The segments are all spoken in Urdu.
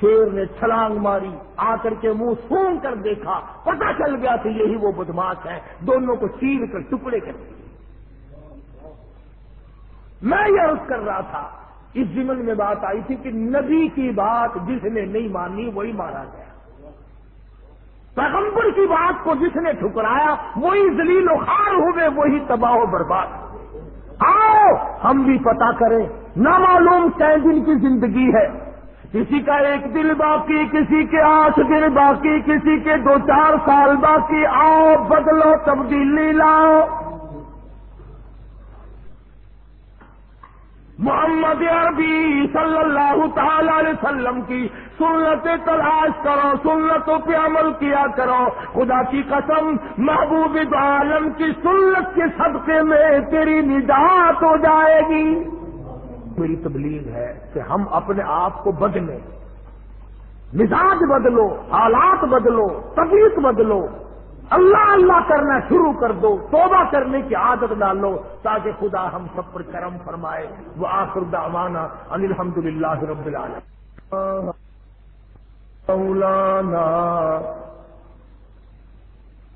شیر نے چھلانگ ماری، آ کر کے منہ سون کر دیکھا، پتہ چل گیا کہ یہی وہ بدماش ہے، دونوں کو چیر کر ٹکڑے کر دیے۔ میں یہ عرض کر رہا تھا، اس زمن میں بات آئی تھی کہ نبی کی بات جس نے نہیں مانی وہی مارا گیا۔ پیغمبر کی بات کو جس نے ٹھکرایا، وہی زلیل و خار ہوئے، وہی تباہ و برباد۔ آؤ، ہم بھی پتا کریں نہ معلوم دن کی زندگی ہے۔ کسی کا ایک دل باقی، کسی کے آٹھ دن باقی، کسی کے دو چار سال باقی آؤ بدلو تبدیلی لاؤ۔ محمد عربی صلی اللہ تعالی علیہ وسلم کی سنت تلاش کرو سنتوں پہ عمل کیا کرو۔ خدا کی قسم، محبوب عالم کی سنت کے صدقے میں تیری نجات ہو جائے گی۔ میری تبلیغ ہے کہ ہم اپنے آپ کو بدلیں۔ مزاج بدلو، حالات بدلو، طبیعت بدلو۔ اللہ اللہ کرنا شروع کر دو، توبہ کرنے کی عادت ڈالو تاکہ خدا ہم سب پر کرم فرمائے۔ وہ آخر دعوانا ان الحمد للہ رب العالمین۔ مولانا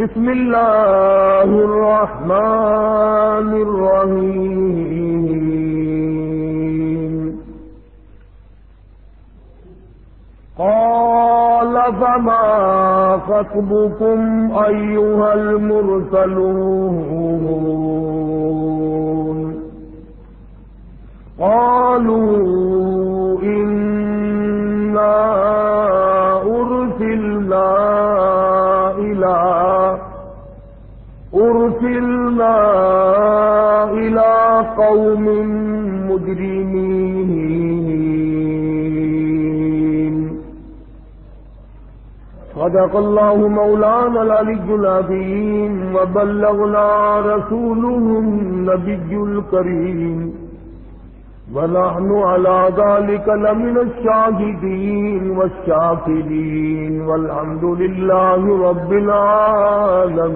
بسم الله الرحمن الرحيم. قال فما خطبكم أيها المرسلون؟ قالوا إنا أرسلنا أرسلنا إلى قوم مجرمين. صدق الله مولانا العلي العظيم وبلغنا رسوله النبي الكريم. ونحن على ذلك لمن الشاهدين والشاكرين والحمد لله رب العالمين.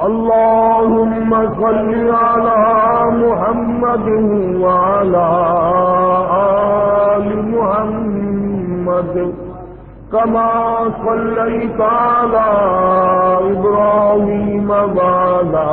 اللهم صل على محمد وعلى آل محمد كما صليت على إبراهيم وعلى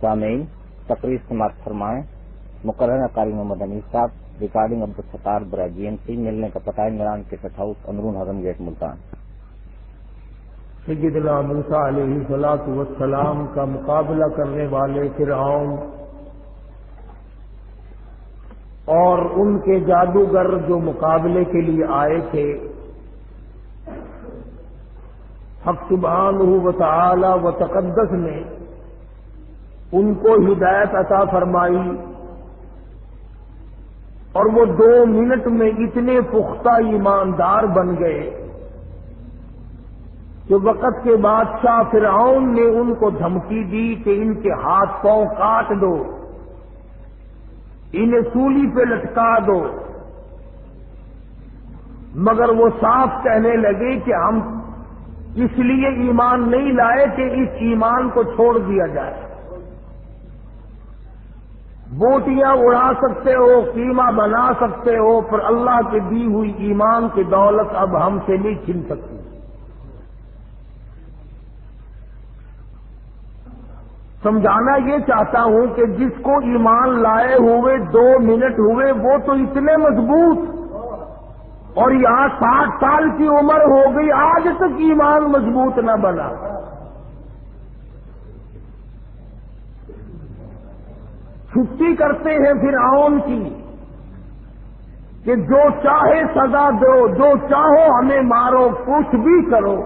سامعین تقریر سماعت فرمائیں، مقررہ قاری محمد انیس صاحب، ریکارڈنگ عبد الستار برا جی ایم سی ملنے کا پتہ عمران کے سٹ ہاؤس اندرون ہضم گیٹ ملتان۔ سیدنا موسیٰ علیہ صلاحت کا مقابلہ کرنے والے فرعون اور ان کے جادوگر جو مقابلے کے لیے آئے تھے، حق سبحانہ و تعالی و تقدس نے ان کو ہدایت عطا فرمائی۔ اور وہ دو منٹ میں اتنے پختہ ایماندار بن گئے کہ وقت کے بادشاہ فرعون نے ان کو دھمکی دی کہ ان کے ہاتھ پاؤں کاٹ دو، انہیں سولی پہ لٹکا دو۔ مگر وہ صاف کہنے لگے کہ ہم اس لیے ایمان نہیں لائے کہ اس ایمان کو چھوڑ دیا جائے۔ بوٹیاں اڑا سکتے ہو، قیمہ بنا سکتے ہو، پر اللہ کے دی ہوئی ایمان کی دولت اب ہم سے نہیں چھن سکتی۔ سمجھانا یہ چاہتا ہوں کہ جس کو ایمان لائے ہوئے، دو منٹ ہوئے، وہ تو اتنے مضبوط۔ اور یہاں ساٹھ سال کی عمر ہو گئی، آج تک ایمان مضبوط نہ بنا۔ چھٹی کرتے ہیں پھر آؤن کی کہ جو چاہے سزا دو، جو چاہو ہمیں مارو، کچھ بھی کرو۔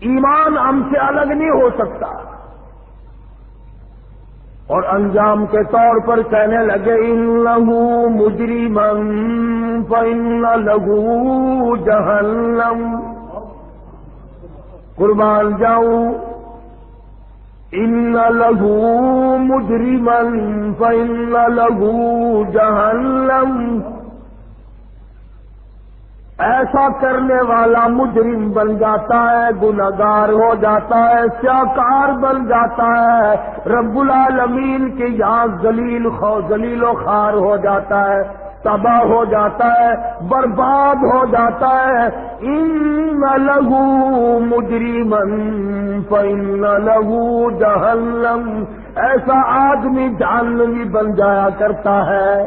ایمان ہم سے الگ نہیں ہو سکتا۔ اور انجام کے طور پر کہنے لگے ان لہو مجری من پن لگو جہنم۔ قربان جاؤں ان لہو مجری من پن لگو جہنم ایسا کرنے والا مجرم بن جاتا ہے گناگار ہو جاتا ہے سیاکار بن جاتا ہے۔ رب العالمین کے یہاں زلیل خو زلیل و خار ہو جاتا ہے۔ تباہ ہو جاتا ہے، برباد ہو جاتا ہے۔ ان لگو مجری من لگو جہنم ایسا آدمی جانوی بن جایا کرتا ہے۔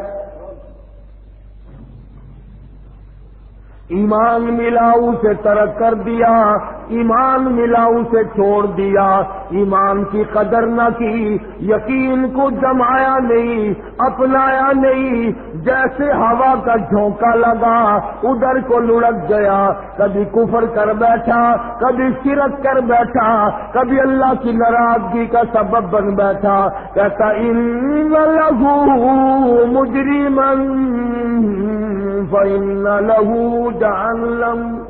ایمان ملا اسے ترک کر دیا۔ ایمان ملا، اسے چھوڑ دیا۔ ایمان کی قدر نہ کی، یقین کو جمایا نہیں، اپنایا نہیں۔ جیسے ہوا کا جھونکا لگا، ادھر کو لڑک گیا۔ کبھی کفر کر بیٹھا، کبھی سرک کر بیٹھا، کبھی اللہ کی ناراضگی کا سبب بن بیٹھا۔ کہتا، ان لہو مجری من لہو جہنم.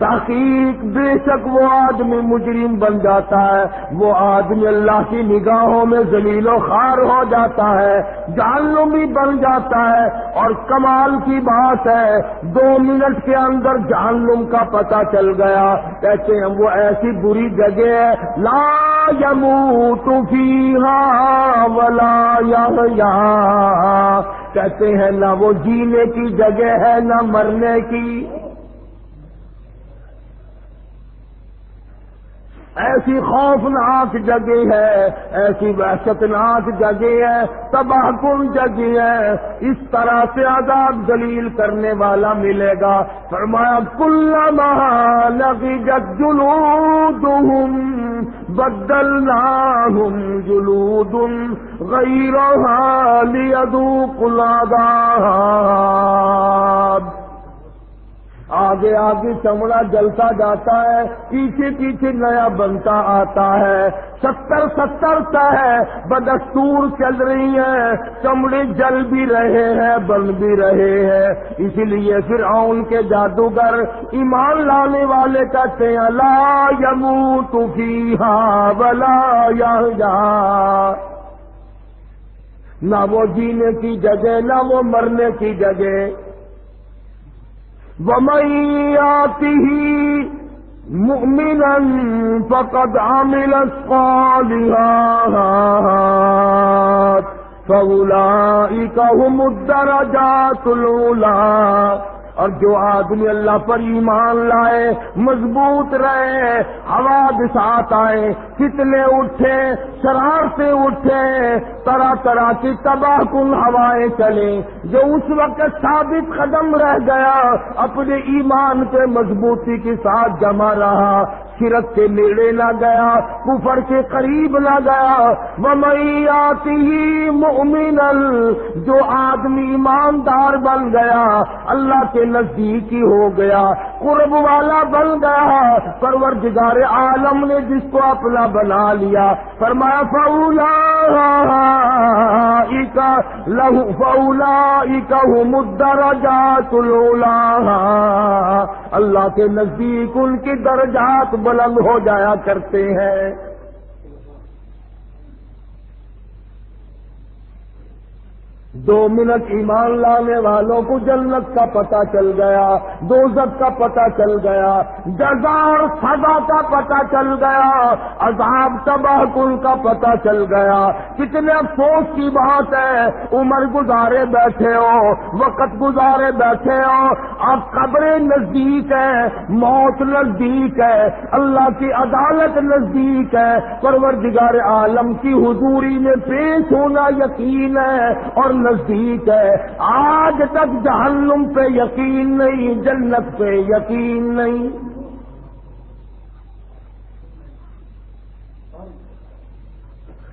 تحقیق بے شک وہ آدمی مجرم بن جاتا ہے، وہ آدمی اللہ کی نگاہوں میں زلیل و خار ہو جاتا ہے جہنم بھی بن جاتا ہے اور کمال کی بات ہے۔ دو منٹ کے اندر جہنم کا پتہ چل گیا، کہتے ہیں وہ ایسی بری جگہ ہے۔ لا یموت فیہا ولا یا کہتے ہیں نہ وہ جینے کی جگہ ہے، نہ مرنے کی۔ ایسی خوفناک جگہ ہے، ایسی وحشتناک جگہ ہے، تباہ کن جگہ ہے۔ اس طرح سے عذاب دلیل کرنے والا ملے گا۔ فرمایا کل لگی جگ جلو بدل جلو آگے آگے چمڑا جلتا جاتا ہے، پیچھے پیچھے نیا بنتا آتا ہے۔ ستر ستر تا ہے، بدستور چل رہی ہے۔ چمڑے جل بھی رہے ہیں، بن بھی رہے ہیں۔ اسی لیے پھر آن کے جادوگر ایمان لانے والے کہتے ہیں، لا یمو تھی ہاں بلا یا نہ وہ جینے کی جگہ، نہ وہ مرنے کی جگہ۔ ومن ياته مؤمنا فقد عمل الصالحات فأولئك هم الدرجات الأولى اور جو آدمی اللہ پر ایمان لائے، مضبوط رہے ہوا ساتھ آئے کتنے اٹھے شرار سے اٹھے، طرح طرح کی تباہ کن ہوائیں چلے جو اس وقت ثابت قدم رہ گیا، اپنے ایمان کے مضبوطی کے ساتھ جمع رہا شرک کے نیڑے نہ گیا، کفر کے قریب نہ گیا۔ وہ مئی جو آدمی ایماندار بن گیا، اللہ کے نزدیک ہی ہو گیا، قرب والا بن گیا۔ پرور عالم نے جس کو اپنا بنا لیا، فرمایا فولا لہو فولا مدر جا اللہ کے نزدیک ان کی درجات بلند ہو جایا کرتے ہیں۔ دو منٹ ایمان لانے والوں کو جنت کا پتہ چل گیا دوزت کا پتہ چل گیا جزا اور سزا کا پتہ چل گیا، عذاب تباہ کل کا پتہ چل گیا۔ کتنے افسوس کی بات ہے، عمر گزارے بیٹھے ہو، وقت گزارے بیٹھے ہو، اب قبریں نزدیک ہے موت نزدیک ہے، اللہ کی عدالت نزدیک ہے، پروردگار عالم کی حضوری میں پیش ہونا یقین ہے اور نزدیک ہے۔ آج تک جہنم پہ یقین نہیں، جنت پہ یقین نہیں۔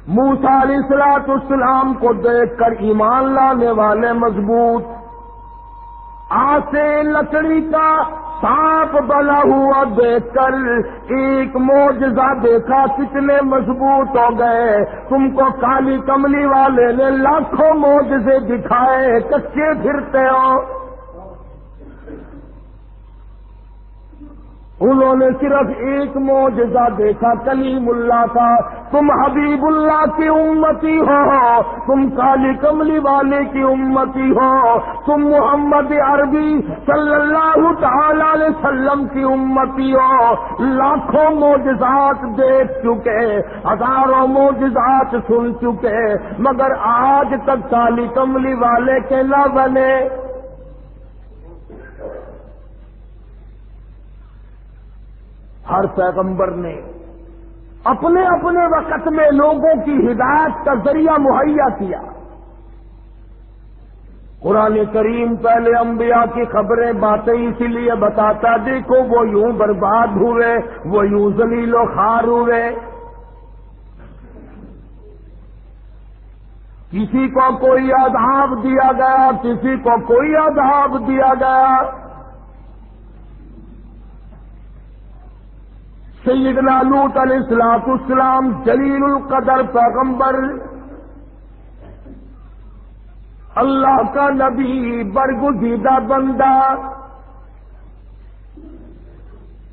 موسا علیہ السلاط اسلام کو دیکھ کر ایمان لانے والے مضبوط۔ آسے لکڑی کا سانپ بنا ہوا دیکھ کر ایک موجزہ دیکھا کتنے مضبوط ہو گئے۔ تم کو کالی کملی والے نے لاکھوں موجزے دکھائے۔ کچے پھرتے ہو۔ انہوں نے صرف ایک موجزہ دیکھا، کلیم اللہ کا۔ تم حبیب اللہ کی امتی ہو۔ تم کالی کملی والے کی امتی ہو۔ تم محمد عربی صلی اللہ وسلم کی امتی ہو لاکھوں موجزات دیکھ چکے، ہزاروں موجزات سن چکے، مگر آج تک کالی کملی والے کے نہ بنے۔ ہر پیغمبر نے اپنے اپنے وقت میں لوگوں کی ہدایت کا ذریعہ مہیا کیا۔ قرآن کریم پہلے انبیاء کی خبریں باتیں اسی لیے بتاتا دیکھو وہ یوں برباد ہوئے، وہ یوں زلیل و خار ہوئے۔ کسی کو کوئی عذاب دیا گیا، کسی کو کوئی عذاب دیا گیا۔ سیدنا لوت علیہ السلاط اسلام جلیل القدر پیغمبر اللہ کا نبی برگزیدہ بندہ۔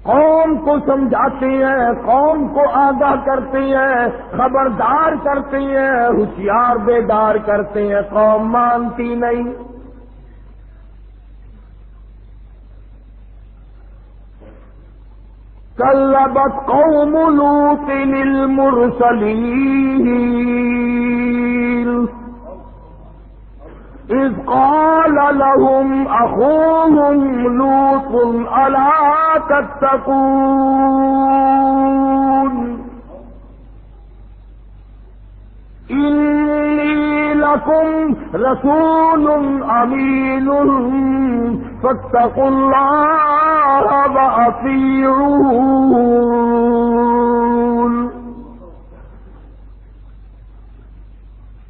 قوم کو سمجھاتے ہیں، قوم کو آگاہ کرتے ہیں، خبردار کرتے ہیں، ہوشیار بیدار کرتے ہیں، قوم مانتی نہیں۔ كلبت قوم لوط المرسلين إذ قال لهم أخوهم لوط ألا تتقون؟ إني لكم رسول أمين فاتقوا الله وأطيعون.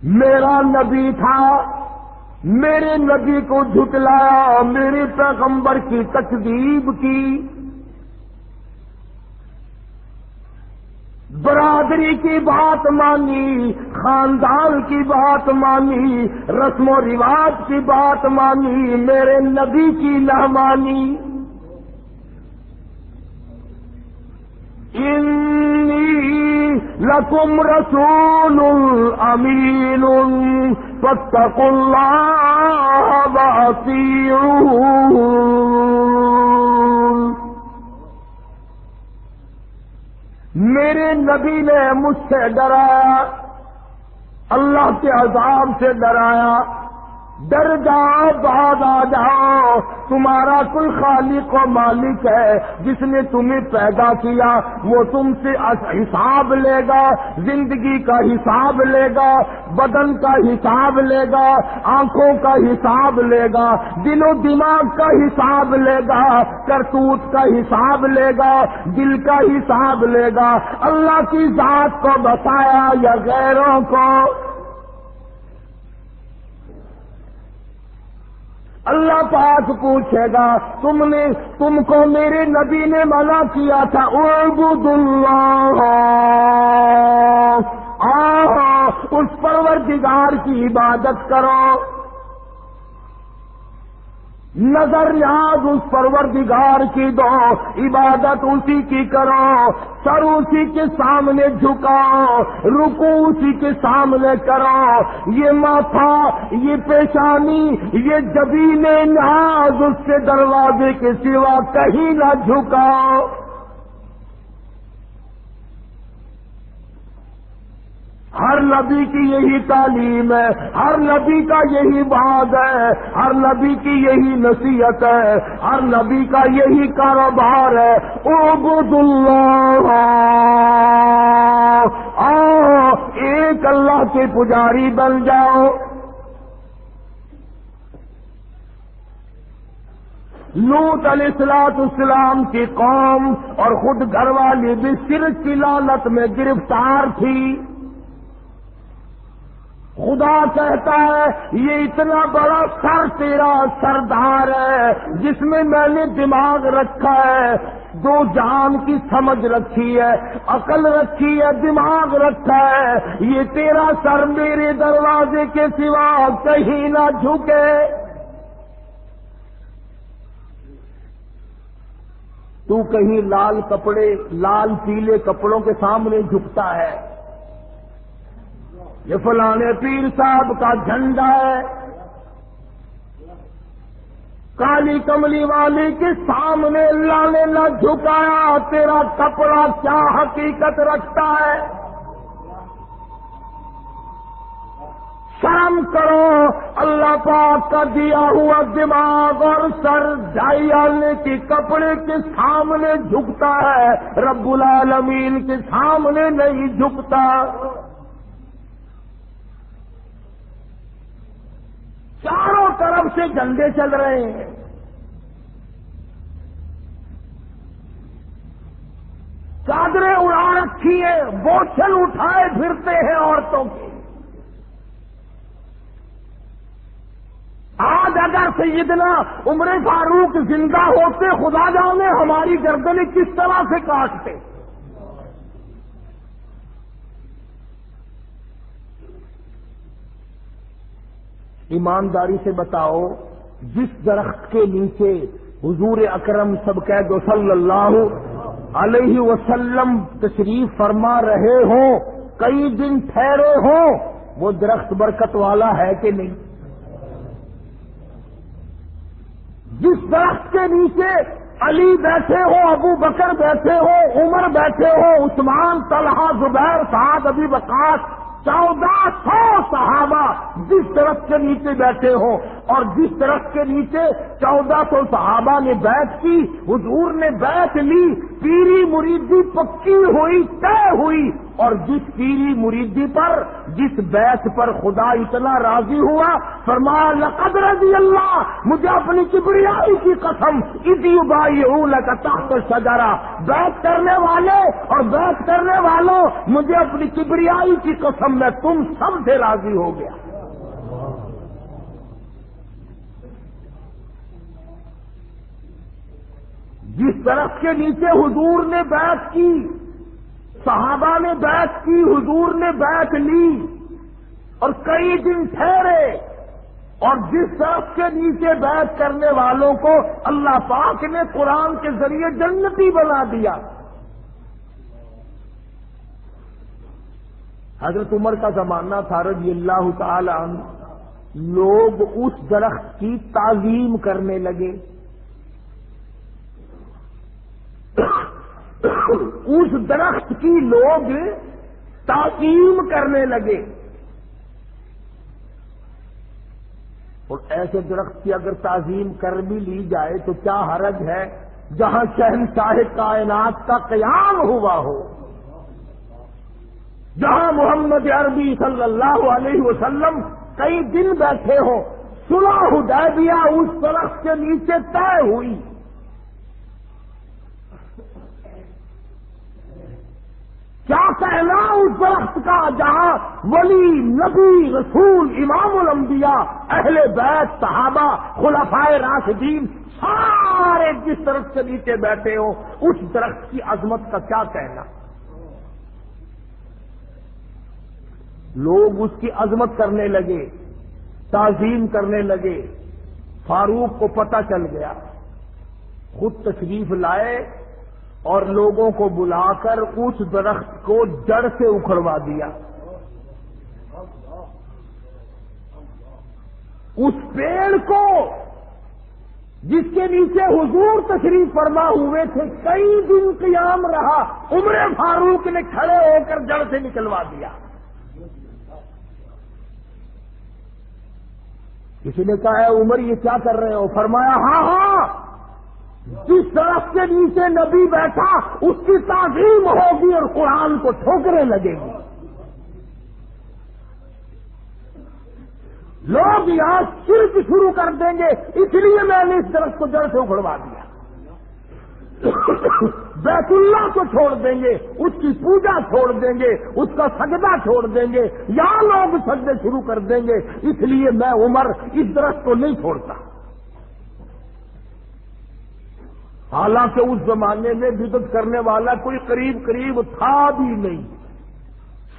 میرا نبی تھا میرے نبی کو جھٹلایا، میرے پیغمبر کی تکذیب کی۔ برادری کی بات مانی، خاندان کی بات مانی، رسم و رواج کی بات مانی، میرے نبی کی نہ مانی۔ لکم رسول امین۔ فاتقوا الله وأطيعون. میرے نبی نے مجھ سے ڈرایا اللہ کے عذاب سے ڈرایا ڈر جاؤ بعد آ جاؤ۔ تمہارا کل خالق و مالک ہے، جس نے تمہیں پیدا کیا، وہ تم سے حساب لے گا، زندگی کا حساب لے گا، بدن کا حساب لے گا، آنکھوں کا حساب لے گا، دل و دماغ کا حساب لے گا، کرتوت کا حساب لے گا، دل کا حساب لے گا۔ اللہ کی ذات کو بتایا یا غیروں کو؟ اللہ پاک پوچھے گا، تم نے، تم کو میرے نبی نے منع کیا تھا اعبد اللہ آ اس پروردگار کی عبادت کرو۔ نظر یاد اس پروردگار کی دو، عبادت اسی کی کرو، سر اسی کے سامنے جھکاؤ، رکو اسی کے سامنے کرو۔ یہ ماتھا، یہ پیشانی، یہ جبین نیاز اس کے دروازے کے سوا کہیں نہ جھکاؤ ہر نبی کی یہی تعلیم ہے، ہر نبی کا یہی بات ہے، ہر نبی کی یہی نصیحت ہے، ہر نبی کا یہی کاروبار ہے۔ او اللہ آؤ، ایک اللہ کے پجاری بن جاؤ۔ لوت علیہ السلاط اسلام کی قوم اور خود گھر والی بھی صرف کی لالت میں گرفتار تھی۔ خدا کہتا ہے، یہ اتنا بڑا سر تیرا سردار ہے، جس میں میں نے دماغ رکھا ہے۔ دو جان کی سمجھ رکھی ہے، عقل رکھی ہے، دماغ رکھا ہے۔ یہ تیرا سر میرے دروازے کے سوا کہیں نہ جھکے۔ تو کہیں لال کپڑے، لال پیلے کپڑوں کے سامنے جھکتا ہے۔ یہ فلانے پیر صاحب کا جھنڈا ہے۔ کالی کملی والی کے سامنے اللہ نے نہ جھکایا، تیرا کپڑا کیا حقیقت رکھتا ہے؟ شرم کرو، اللہ پاک کا دیا ہوا دماغ اور سر جائی آنے کپڑے کے سامنے جھکتا ہے۔ رب العالمین کے سامنے نہیں جھکتا۔ چاروں طرف سے جھنڈے چل رہے ہیں۔ چادریں اڑا رکھی ہیں بوچھل اٹھائے پھرتے ہیں عورتوں کی آج اگر سیدنا عمر فاروق زندہ ہوتے، خدا جانے ہماری گردنیں کس طرح سے کاٹتے۔ ایمانداری سے بتاؤ، جس درخت کے نیچے حضور اکرم سب دو صلی اللہ علیہ وسلم تشریف فرما رہے ہوں، کئی دن ٹھہرے ہوں، وہ درخت برکت والا ہے کہ نہیں؟ جس درخت کے نیچے علی بیٹھے ہو ابو بکر بیٹھے ہو عمر بیٹھے ہو عثمان، طلحہ، زبیر، سعد ابھی بکاس چودہ سو صحابہ جس طرف کے نیچے بیٹھے ہوں اور جس طرف کے نیچے چودہ سو صحابہ نے بیٹھ کی، حضور نے بیٹھ لی، پیری مریدی پکی ہوئی، طے ہوئی اور جس پیری مریدی پر، جس بیت پر خدا اتنا راضی ہوا فرمایا لقد رضی اللہ، مجھے اپنی کبریائی کی قسم اسی بائی کا تخت سجارا بیت کرنے والے اور بیت کرنے والوں، مجھے اپنی کبریائی کی قسم میں تم سب سے راضی ہو گیا۔ جس طرف کے نیچے حضور نے بیت کی صحابہ نے بیت کی، حضور نے بیت لی اور کئی دن ٹھہرے اور جس طرف کے نیچے بیت کرنے والوں کو اللہ پاک نے قرآن کے ذریعے جنتی بنا دیا۔ حضرت عمر کا زمانہ تھا رضی اللہ تعالی عنہ۔ لوگ اس درخت کی تعظیم کرنے لگے۔ اس درخت کی لوگ تعظیم کرنے لگے۔ اور ایسے درخت کی اگر تعظیم کر بھی لی جائے تو کیا حرج ہے؟ جہاں شہنشاہ کائنات کا قیام ہوا ہو۔ جہاں محمد عربی صلی اللہ علیہ وسلم کئی دن بیٹھے ہوں سنا حدیبیہ اس درخت کے نیچے طے ہوئی۔ کیا کہنا اس درخت کا جہاں ولی، نبی، رسول، امام الانبیاء، اہل بیت، صحابہ، خلفائے راشدین، سارے جس طرف سے نیچے بیٹھے ہو اس درخت کی عظمت کا کیا کہنا؟ لوگ اس کی عظمت کرنے لگے، تعظیم کرنے لگے، فاروق کو پتہ چل گیا، خود تشریف لائے اور لوگوں کو بلا کر اس درخت کو جڑ سے اکھڑوا دیا۔ اس پیڑ کو جس کے نیچے حضور تشریف فرما ہوئے تھے، کئی دن قیام رہا۔ عمر فاروق نے کھڑے ہو کر جڑ سے نکلوا دیا۔ کسی نے کہا ہے عمر، یہ کیا کر رہے ہو؟ فرمایا ہاں ہاں۔ جس طرف کے نیچے نبی بیٹھا، اس کی تعظیم ہوگی اور قرآن کو ٹھوکرے لگے گی۔ لوگ یہاں شرک شروع کر دیں گے، اس لیے میں نے اس درخت کو جڑ سے اکھڑوا دیا۔ بیت اللہ کو چھوڑ دیں گے، اس کی پوجا چھوڑ دیں گے، اس کا سجدہ چھوڑ دیں گے۔ یہاں لوگ سجدے شروع کر دیں گے، اس لیے میں عمر اس درخت کو نہیں چھوڑتا۔ حالانکہ اس زمانے میں بدت کرنے والا کوئی قریب قریب تھا بھی نہیں۔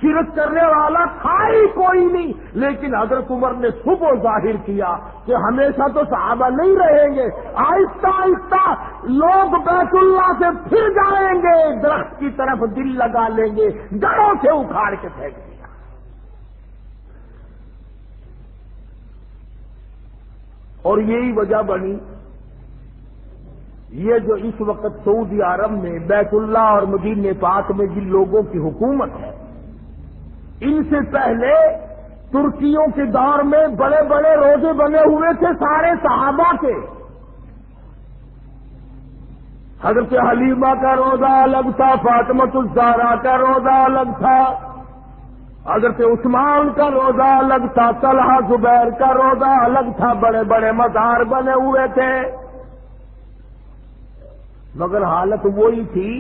شرک کرنے والا تھا ہی کوئی نہیں۔ لیکن حضرت عمر نے صبح ظاہر کیا کہ ہمیشہ تو صحابہ نہیں رہیں گے۔ آہستہ آہستہ لوگ بیت اللہ سے پھر جائیں گے۔ درخت کی طرف دل لگا لیں گے۔ جڑوں سے اکھاڑ کے پھینک دیا۔ اور یہی وجہ بنی یہ جو اس وقت سعودی عرب میں، بیت اللہ اور مدین پاک میں جن لوگوں کی حکومت ہے، ان سے پہلے ترکیوں کے دور میں بڑے بڑے روزے بنے ہوئے تھے سارے صحابہ کے۔ حضرت حلیمہ کا روزہ الگ تھا فاطمت الزارا کا روزہ الگ تھا، حضرت عثمان کا روزہ الگ تھا، طلحہ زبیر کا روزہ الگ تھا، بڑے بڑے مزار بنے ہوئے تھے۔ مگر حالت وہی تھی،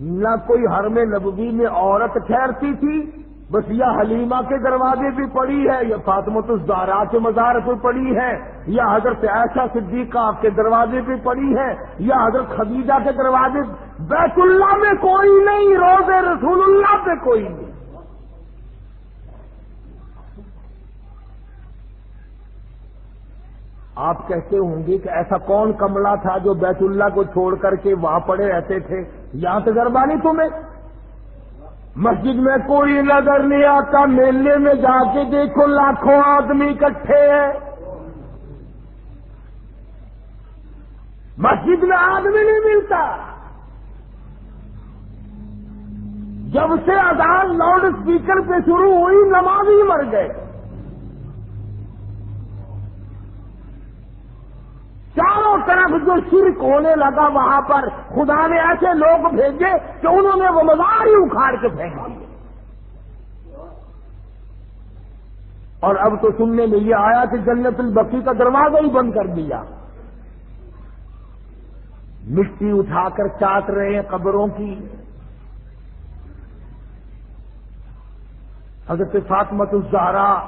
نہ کوئی حرم نبوی میں عورت ٹھہرتی تھی، بس یا حلیمہ کے دروازے بھی پڑی ہے، یا فاطمت الزارا کے مزار پہ پڑی ہے، یا حضرت ایسا صدیقہ کے دروازے پہ پڑی ہے، یا حضرت خدیجہ کے دروازے، بیت اللہ میں کوئی نہیں روز رسول اللہ پہ کوئی نہیں۔ آپ کہتے ہوں گے کہ ایسا کون کملا تھا جو بیت اللہ کو چھوڑ کر کے وہاں پڑے رہتے تھے؟ یہاں تجربہ نہیں تمہیں؟ مسجد میں کوئی نظر نہیں آتا، میلے میں جا کے دیکھو لاکھوں آدمی اکٹھے ہیں۔ مسجد میں آدمی نہیں ملتا۔ جب سے اذان لاؤڈ اسپیکر پہ شروع ہوئی نماز ہی مر گئے چاروں طرف جو شرک ہونے لگا وہاں پر خدا نے ایسے لوگ بھیجے کہ انہوں نے وہ مزار ہی اکھاڑ کے پھینک دیے۔ اور اب تو سننے میں یہ آیا کہ جنت البقی کا دروازہ ہی بند کر دیا۔ مٹی اٹھا کر چاٹ رہے ہیں قبروں کی۔ حضرت فاطمت الزہرا،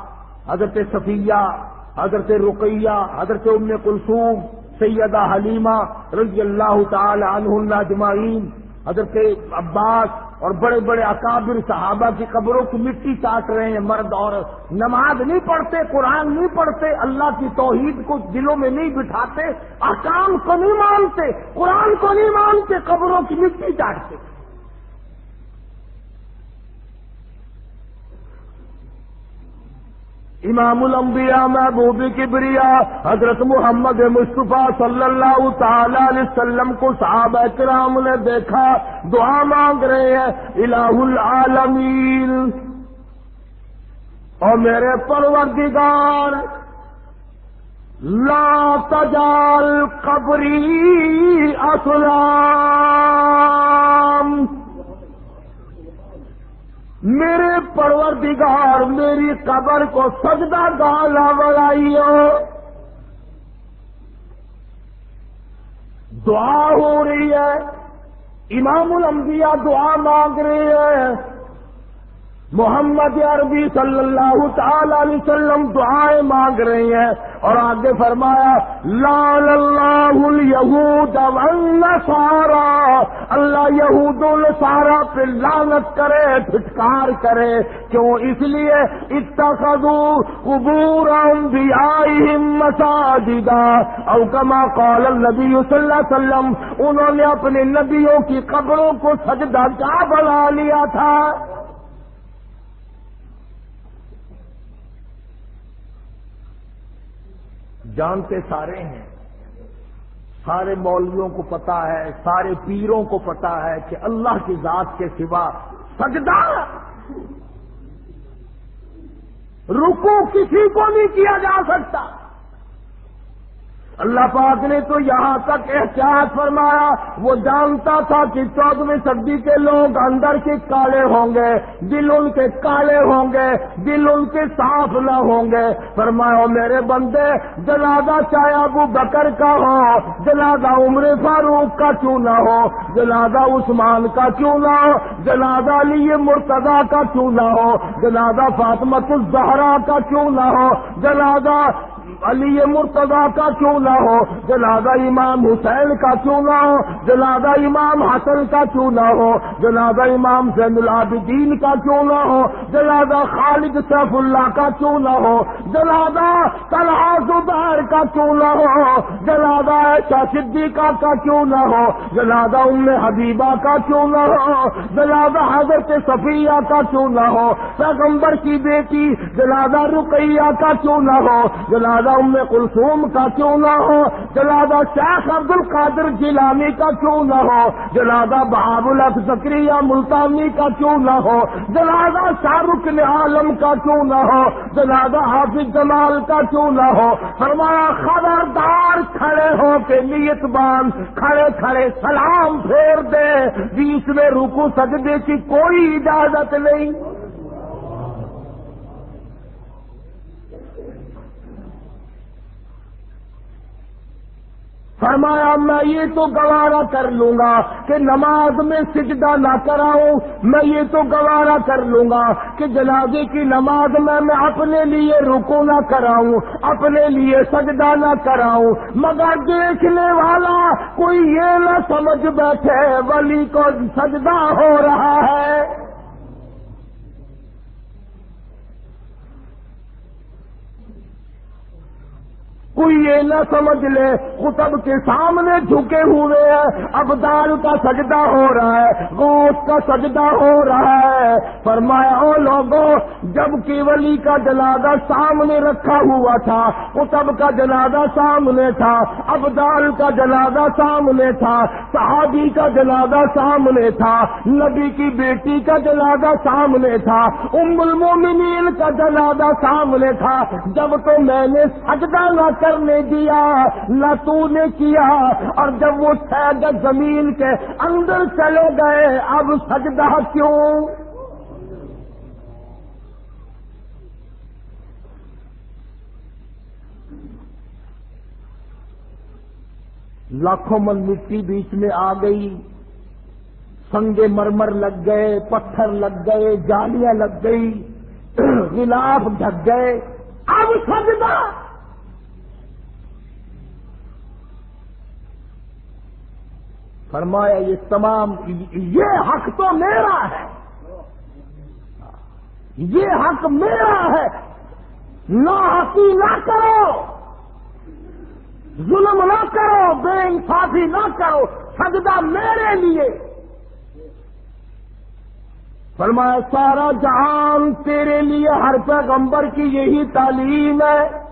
حضرت صفیہ، حضرت رقیہ، حضرت ام کلثوم سیدہ حلیمہ رضی اللہ تعالی عنہ جمعین حضرت عباس اور بڑے بڑے اکابر صحابہ کی قبروں کی مٹی چاٹ رہے ہیں، مرد اور نماز نہیں پڑھتے، قرآن نہیں پڑھتے، اللہ کی توحید کو دلوں میں نہیں بٹھاتے، احکام کو نہیں مانتے، قرآن کو نہیں مانتے، قبروں کی مٹی چاٹتے۔ امام الانبیاء محبوب کبریا حضرت محمد مصطفیٰ صلی اللہ تعالی علیہ وسلم کو صحابہ کرام نے دیکھا، دعا مانگ رہے ہیں، الہ العالمین۔ اور میرے پروردگار، لا تجال قبری اسلام میرے پروردگار، میری قبر کو سجدہ گالا بڑائیو دعا ہو رہی ہے۔ امام الانبیاء دعا مانگ رہے ہیں۔ محمد عربی صلی اللہ تعالی علیہ وسلم دعائیں مانگ رہی ہیں اور آگے فرمایا لال اللہ سارا اللہ یہود سارا پہ لانت کرے پھٹکار کرے، کیوں؟ اس لیے اتخذو قبور انبیائہم مساجدہ او کما قال النبی صلی اللہ علیہ وسلم، انہوں نے اپنے نبیوں کی قبروں کو سجدہ کیا بنا لیا تھا۔ جانتے سارے ہیں۔ سارے مولویوں کو پتا ہے، سارے پیروں کو پتا ہے کہ اللہ کی ذات کے سوا سجدہ رکو کسی کو نہیں کیا جا سکتا۔ اللہ پاک نے تو یہاں تک احتیاط فرمایا، وہ جانتا تھا کہ چودہویں صدی کے لوگ اندر کے کالے ہوں گے، دل ان کے کالے ہوں گے، دل ان کے صاف نہ ہوں گے۔ فرمایا میرے بندے، جنازہ چاہے ابو بکر کا ہو، جنازہ عمر فاروق کا کیوں نہ ہو؟ جنازہ عثمان کا کیوں نہ ہو؟ جنازہ علی مرتضی کا کیوں نہ ہو؟ جنازہ فاطمت الزہرا کا کیوں نہ ہو؟ جنازہ علی مرتضی کا کیوں نہ ہو جنازہ امام حسین کا کیوں نہ ہو جنازہ امام حسن کا کیوں نہ ہو جنازہ امام زین العابدین کا کیوں نہ ہو جنازہ خالد سیف اللہ کا کیوں نہ ہو جنازہ طلحہ زبیر کا کیوں نہ ہو جنازہ شاہ صدیقہ کا کیوں نہ ہو جنازہ ام حبیبہ کا کیوں نہ ہو جنازہ حضرت صفیہ کا کیوں نہ ہو پیغمبر کی بیٹی جنازہ رقیہ کا کیوں نہ ہو جنازہ جنازہ ام کلثوم کا کیوں نہ ہو؟ جنازہ شیخ عبد القادر جیلانی کا کیوں نہ ہو؟ جنازہ بہاب الق زکریہ ملتانی کا کیوں نہ ہو؟ جنازہ شاہ رخ عالم کا کیوں نہ ہو؟ جنازہ حافظ جمال کا کیوں نہ ہو؟ فرمایا، خبردار کھڑے ہو کے نیت بان، کھڑے کھڑے سلام پھیر دے، بیچ میں رکو سجدے کی کوئی اجازت نہیں۔ فرمایا، میں یہ تو گوارا کر لوں گا کہ نماز میں سجدہ نہ کراؤں، میں یہ تو گوارا کر لوں گا کہ جنازے کی نماز میں میں اپنے لیے رکو نہ کراؤں، اپنے لیے سجدہ نہ کراؤں، مگر دیکھنے والا کوئی یہ نہ سمجھ بیٹھے، ولی کو سجدہ ہو رہا ہے۔ کوئی یہ نہ سمجھ لے، خطب کے سامنے جھکے ہوئے ہیں۔ اب دال کا سجدہ ہو رہا ہے گوشت کا سجدہ ہو رہا ہے۔ فرمایا، او لوگوں جب کیولی کا جنازہ سامنے رکھا ہوا تھا، خطب کا جنازہ سامنے تھا اب دال کا جنازہ سامنے تھا، صحابی کا جنازہ سامنے تھا، نبی کی بیٹی کا جنازہ سامنے تھا، ام المومنین کا جنازہ سامنے تھا۔ جب تو میں نے سجدہ نہ کرنے دیا، نہ تو نے کیا۔ اور جب وہ سیگ زمین کے اندر چلے گئے، اب سجدہ کیوں؟ لاکھوں من مٹی بیچ میں آ گئی۔ سنگے مرمر لگ گئے، پتھر لگ گئے، جالیاں لگ گئی گلاف ڈھک گئے۔ اب سجدہ! فرمایا، یہ تمام، یہ حق تو میرا ہے. یہ حق میرا ہے. نہ حقی نہ کرو. ظلم نہ کرو. بے انصافی نہ کرو. سجدہ میرے لیے. فرمایا، سارا جہان تیرے لیے ہر پیغمبر کی یہی تعلیم ہے.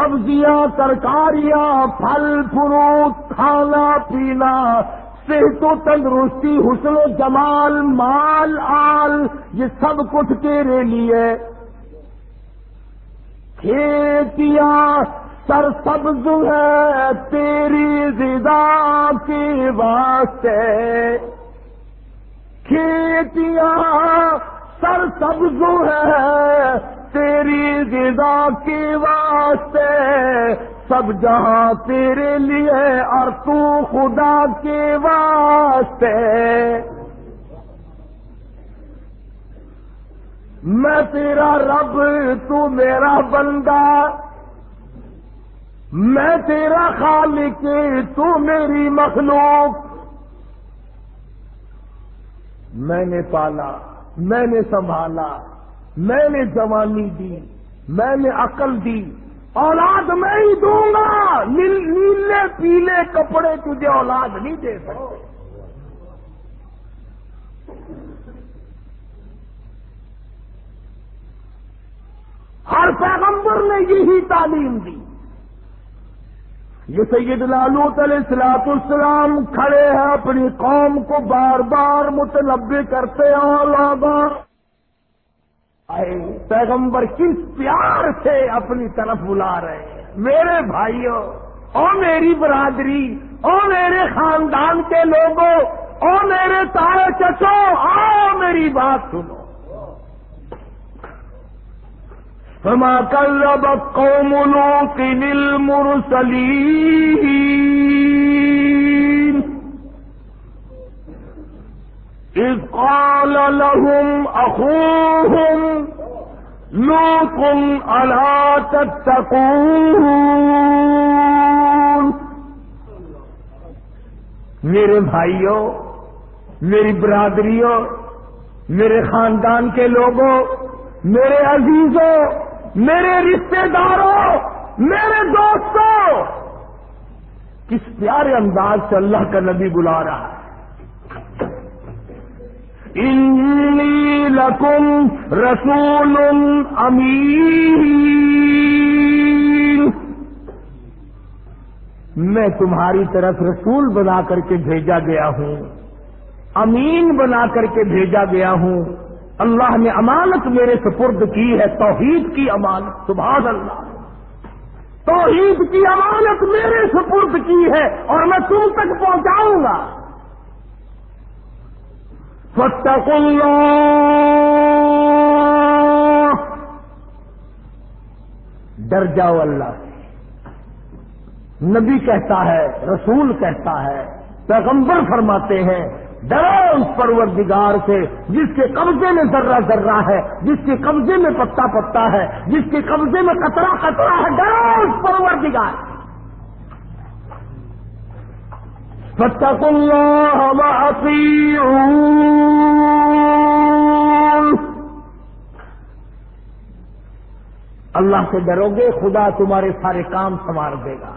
سبزیاں، ترکاریاں، پھل، فروٹ، کھانا، پینا، صحت و تندرستی، حسن و جمال، مال، آل، یہ سب کچھ تیرے لیے۔ کھیتیاں سر سبز ہے تیری زدا کے واسطے۔ کھیتیاں سر سبز ہے تیری غذا کے واسطے سب جہاں تیرے لیے اور تو خدا کے واسطے۔ میں تیرا رب، تو میرا بندہ۔ میں تیرا خالق، تو میری مخلوق۔ میں نے پالا، میں نے سنبھالا۔ میں نے جوانی دی، میں نے عقل دی، اولاد میں ہی دوں گا۔ نیلے، پیلے کپڑے تجھے اولاد نہیں دے سکتے۔ ہر پیغمبر نے یہی تعلیم دی۔ یہ سید لالوت علیہ السلاط السلام کھڑے ہیں اپنی قوم کو بار بار متنبع کرتے ہیں آئے پیغمبر کس پیار سے اپنی طرف بلا رہے ہیں؟ میرے بھائیوں اور میری برادری اور میرے خاندان کے لوگوں اور میرے تارے چچو آؤ میری بات سنو۔ فما كذب قوم لوط المرسلين إذ قال لهم أخوهم لوط ألا تتقون۔ میرے بھائیوں، میری برادریوں، میرے خاندان کے لوگوں، میرے عزیزوں، میرے رشتے داروں، میرے دوستوں، کس پیارے انداز سے اللہ کا نبی بلا رہا ہے؟ انی لکم رسول امین میں تمہاری طرف رسول بنا کر کے بھیجا گیا ہوں، امین بنا کر کے بھیجا گیا ہوں۔ اللہ نے امانت میرے سپرد کی ہے، توحید کی امانت سبحان اللہ توحید کی امانت میرے سپرد کی ہے اور میں تم تک پہنچاؤں گا۔ فتق اللہ ڈر جاؤ اللہ نبی کہتا ہے، رسول کہتا ہے، پیغمبر فرماتے ہیں ڈرو اس پروردگار سے، جس کے قبضے میں ذرہ ذرہ ہے، جس کے قبضے میں پتا پتا ہے، جس کے قبضے میں کترا کترا ہے ڈرو اس پروردگار اللہ اللہ سے ڈرو گے، خدا تمہارے سارے کام سنوار دے گا۔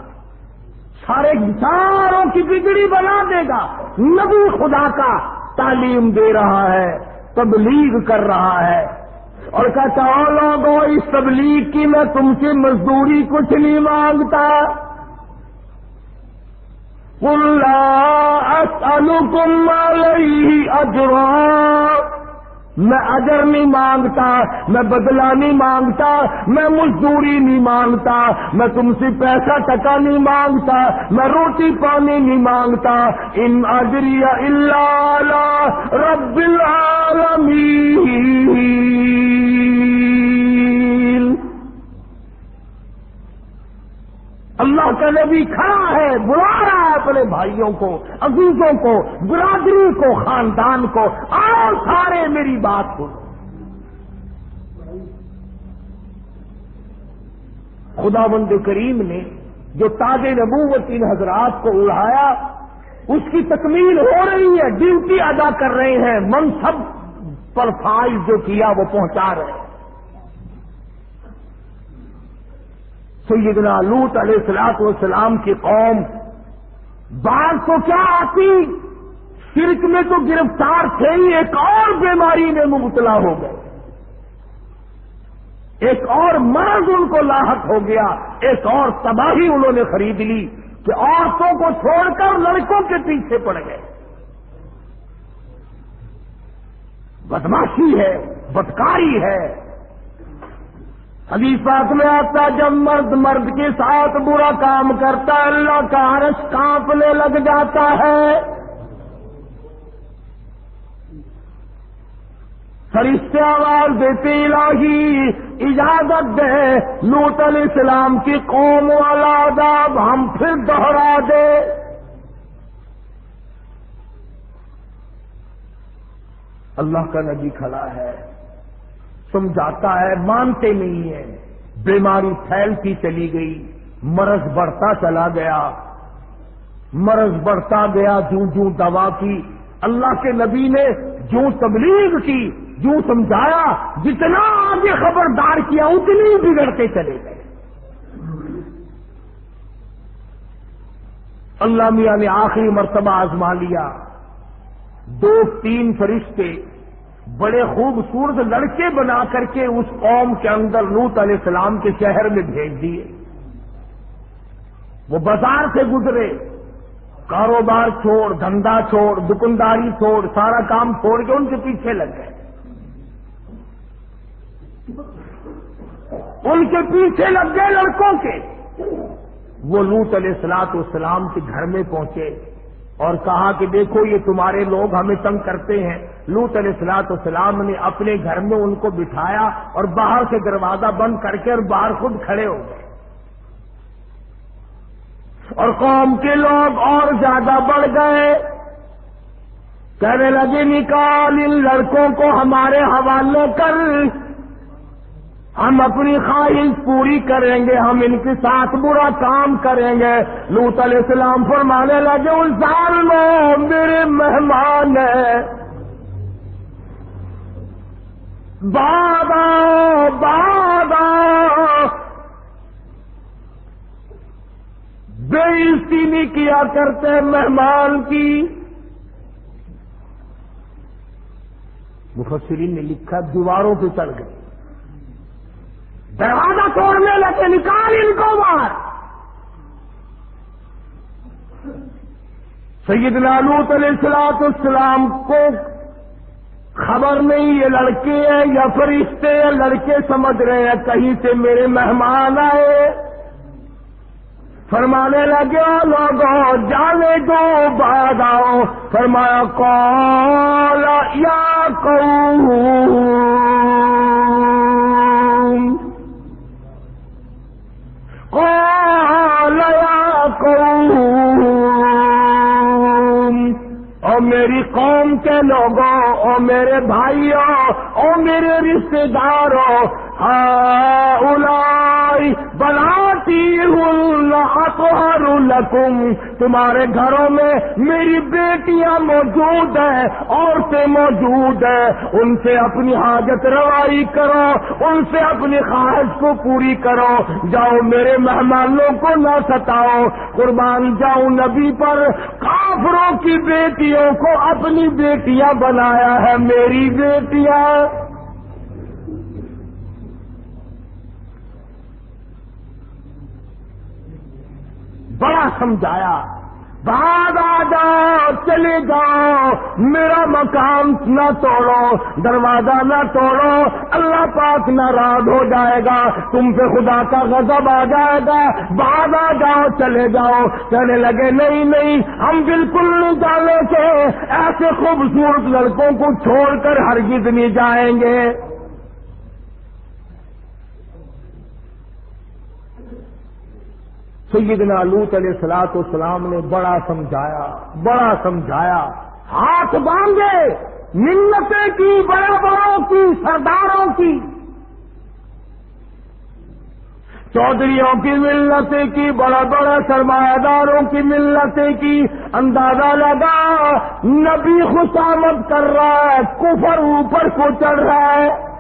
سارے چاروں کی بگڑی بنا دے گا۔ نبی خدا کا تعلیم دے رہا ہے، تبلیغ کر رہا ہے۔ اور کہتا لوگوں اس تبلیغ کی میں تم سے مزدوری کچھ نہیں مانگتا۔ اللہ اسلکم علیہ اجرا میں اجر نہیں مانگتا، میں بدلہ نہیں مانگتا، میں مزدوری نہیں مانگتا، میں تم سے پیسہ ٹکا نہیں مانگتا، میں روٹی پانی نہیں مانگتا۔ ان اجری اللہ رب العالمین۔ اللہ کا نبی کھڑا ہے، بلا رہا ہے اپنے بھائیوں کو، عزیزوں کو، برادری کو، خاندان کو۔ اور سارے میری بات کو خدا بند کریم نے جو تاج نبوت ان حضرات کو اڑایا اس کی تکمیل ہو رہی ہے، ڈیوٹی ادا کر رہے ہیں۔ منصب پر فائز جو کیا، وہ پہنچا رہے ہیں۔ سیدنا لوت علیہ السلاط والسلام کی قوم بعض تو کیا آتی؟ شرک میں تو گرفتار تھے ہی، ایک اور بیماری میں مبتلا ہو گئے۔ ایک اور مرض ان کو لاحق ہو گیا، ایک اور تباہی انہوں نے خرید لی کہ عورتوں کو چھوڑ کر لڑکوں کے پیچھے پڑ گئے۔ بدماشی ہے بدکاری ہے پاک میں آتا جب مرد مرد کے ساتھ برا کام کرتا ہے، اللہ کا عرش کانپنے لگ جاتا ہے۔ فرشتے آواز دیتے، الہی، اجازت دے، لوت علیہ السلام کی قوم والا آداب ہم پھر دوہرا دے۔ اللہ کا نبی کھڑا ہے۔ سمجھاتا ہے، مانتے نہیں ہیں بیماری پھیلتی چلی گئی، مرض بڑھتا چلا گیا۔ مرض بڑھتا گیا، جوں جوں دوا کی۔ اللہ کے نبی نے جو تبلیغ کی جو سمجھایا، جتنا آگے خبردار کیا، اتنی بگڑتے چلے گئے۔ اللہ میاں نے آخری مرتبہ آزما لیا۔ دو تین فرشتے بڑے خوبصورت لڑکے بنا کر کے اس قوم کے اندر لوت علیہ السلام کے شہر میں بھیج دیے۔ وہ بازار سے گزرے۔ کاروبار چھوڑ، دھندا چھوڑ، دکانداری چھوڑ، سارا کام چھوڑ کے ان کے پیچھے لگ گئے۔ ان کے پیچھے لگ گئے لڑکوں کے۔ وہ لوت علیہ السلاط اسلام کے گھر میں پہنچے۔ اور کہا کہ دیکھو یہ تمہارے لوگ ہمیں تنگ کرتے ہیں۔ لوت علیہ السلاط اسلام نے اپنے گھر میں ان کو بٹھایا اور باہر سے دروازہ بند کر کے اور باہر خود کھڑے ہو گئے۔ اور قوم کے لوگ اور زیادہ بڑھ گئے۔ کہنے لگے، نکال ان لڑکوں کو ہمارے حوالے کر۔ ہم اپنی خواہش پوری کریں گے، ہم ان کے ساتھ برا کام کریں گے۔ لوت علیہ السلام فرمانے لگے ان سال میں میرے مہمان ہے۔ بابا بابا۔ بے عزتی نہیں کیا کرتے مہمان کی۔ مفسرین نے لکھا، دیواروں پہ چڑھ گئے۔ دروازہ توڑنے لگے، نکال ان کو مار سید لالوت علیہ السلاط السلام کو خبر نہیں یہ لڑکے ہیں یا فرشتے ہیں، لڑکے سمجھ رہے ہیں، کہیں سے میرے مہمان آئے۔ فرمانے لگے لوگوں جانے دو، بعد آؤ۔ فرمایا کال یا قال قوم کے لوگوں او میرے بھائیوں او میرے رشتے داروں بناتی ہوں لکم۔ تمہارے گھروں میں میری بیٹیاں موجود ہیں، عورتیں موجود ہیں۔ ان سے اپنی حاجت روائی کرو، ان سے اپنی خواہش کو پوری کرو۔ جاؤ میرے مہمانوں کو نہ ستاؤ۔ قربان جاؤ نبی پر۔ کافروں کی بیٹیوں کو اپنی بیٹیاں بنایا ہے میری بیٹیاں۔ بڑا سمجھایا۔ بعد آ جاؤ چلے جاؤ۔ میرا مکان نہ توڑو، دروازہ نہ توڑو۔ اللہ پاک ناراض ہو جائے گا۔ تم پہ خدا کا غضب آ جائے گا۔ بعد آ جاؤ، چلے جاؤ۔ کہنے لگے، نہیں نہیں، ہم بالکل نہیں جانے سے ایسے خوبصورت لڑکوں کو چھوڑ کر ہرگز نہیں جائیں گے۔ سیدنا لوت علیہ سلاط اسلام نے بڑا سمجھایا بڑا سمجھایا۔ ہاتھ باندھے، منتیں کی بڑے بڑوں کی، سرداروں کی۔ چودھریوں کی ملتیں کی، بڑا بڑا سرمایہ داروں کی ملتیں کی۔ اندازہ لگا، نبی خوشامد کر رہا ہے، کفر اوپر کو چڑھ رہا ہے۔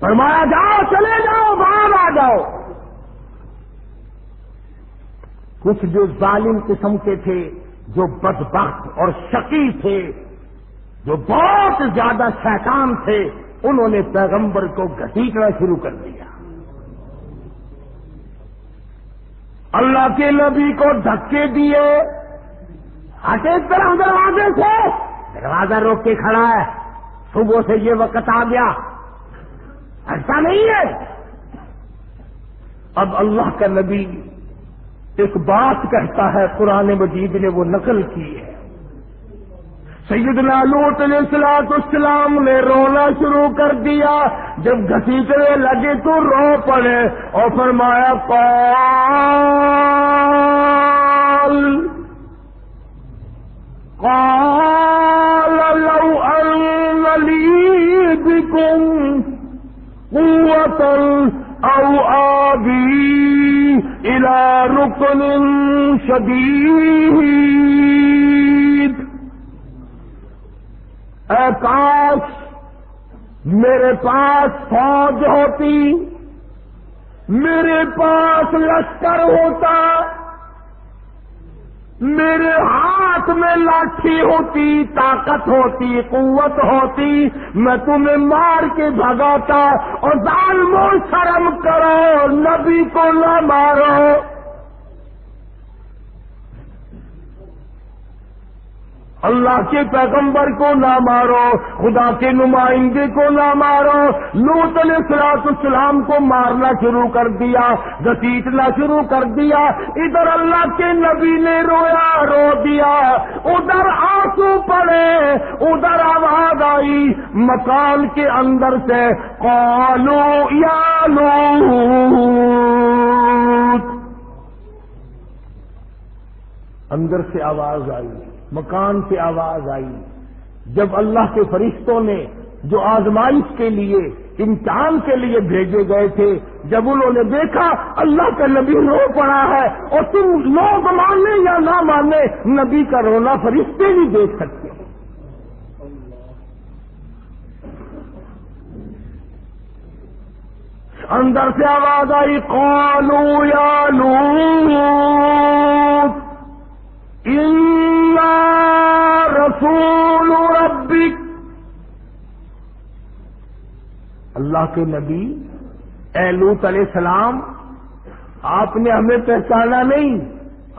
فرمایا جاؤ، چلے جاؤ، باہر آ جاؤ۔ کچھ جو ظالم قسم کے تھے، جو بدبخت اور شکی تھے، جو بہت زیادہ شیطان تھے، انہوں نے پیغمبر کو گھسیٹنا شروع کر دیا۔ اللہ کے نبی کو دھکے دیے۔ ہٹے طرح دروازے سے۔ دروازہ روک کے کھڑا ہے۔ صبح سے یہ وقت آ گیا۔ ایسا نہیں ہے۔ اب اللہ کا نبی ایک بات کہتا ہے، قرآن مجید نے وہ نقل کی ہے۔ سیدنا لوت نے سلاط اسلام نے رونا شروع کر دیا۔ جب گھسیٹنے لگے تو رو پڑے اور فرمایا، قال قال لو ان لی او آبی الى رکن شدید اے کاش میرے پاس فوج ہوتی، میرے پاس لشکر ہوتا میرے ہاتھ میں لاٹھی ہوتی، طاقت ہوتی، قوت ہوتی، میں تمہیں مار کے بھگاتا اور ظالموں شرم کرو، نبی کو نہ مارو۔ اللہ کے پیغمبر کو نہ مارو، خدا کے نمائندے کو نہ مارو۔ لوت علیہ سلاط السلام کو مارنا شروع کر دیا گسیٹنا شروع کر دیا۔ ادھر اللہ کے نبی نے رویا، رو دیا۔ ادھر آنسو پڑے، ادھر آواز آئی۔ مکان کے اندر سے کالو یا لو اندر سے آواز آئی۔ مکان سے آواز آئی۔ جب اللہ کے فرشتوں نے جو آزمائش کے لیے، امتحان کے لیے بھیجے گئے تھے، جب انہوں نے دیکھا اللہ کا نبی رو پڑا ہے اور تم لوگ مانے یا نہ مانے، نبی کا رونا فرشتے بھی دیکھ سکتے ہیں۔ اندر سے آواز آئی قالو یا رسول ربک۔ اللہ کے نبی، اے لوت علیہ السلام، آپ نے ہمیں پہچانا نہیں۔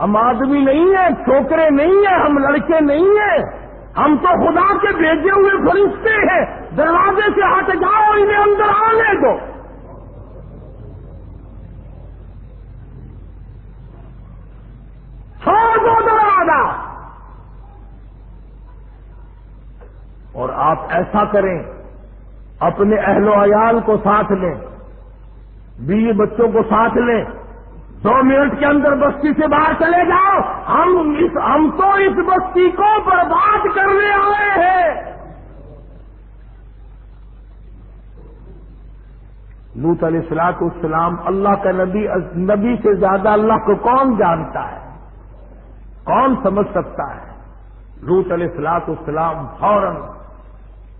ہم آدمی نہیں ہیں، چھوکرے نہیں ہیں، ہم لڑکے نہیں ہیں۔ ہم تو خدا کے بھیجے ہوئے فرشتے ہیں۔ دروازے سے ہٹ جاؤ، انہیں اندر آنے دو دو دروازہ اور آپ ایسا کریں، اپنے اہل و عیال کو ساتھ لیں، بیوی بچوں کو ساتھ لیں، دو منٹ کے اندر بستی سے باہر چلے جاؤ۔ ہم اس، ہم تو اس بستی کو برباد کرنے آئے ہیں۔ لوت علیہ السلاط السلام اللہ کا نبی نبی سے زیادہ اللہ کو کون جانتا ہے؟ کون سمجھ سکتا ہے؟ لوت علیہ السلاط السلام فوراً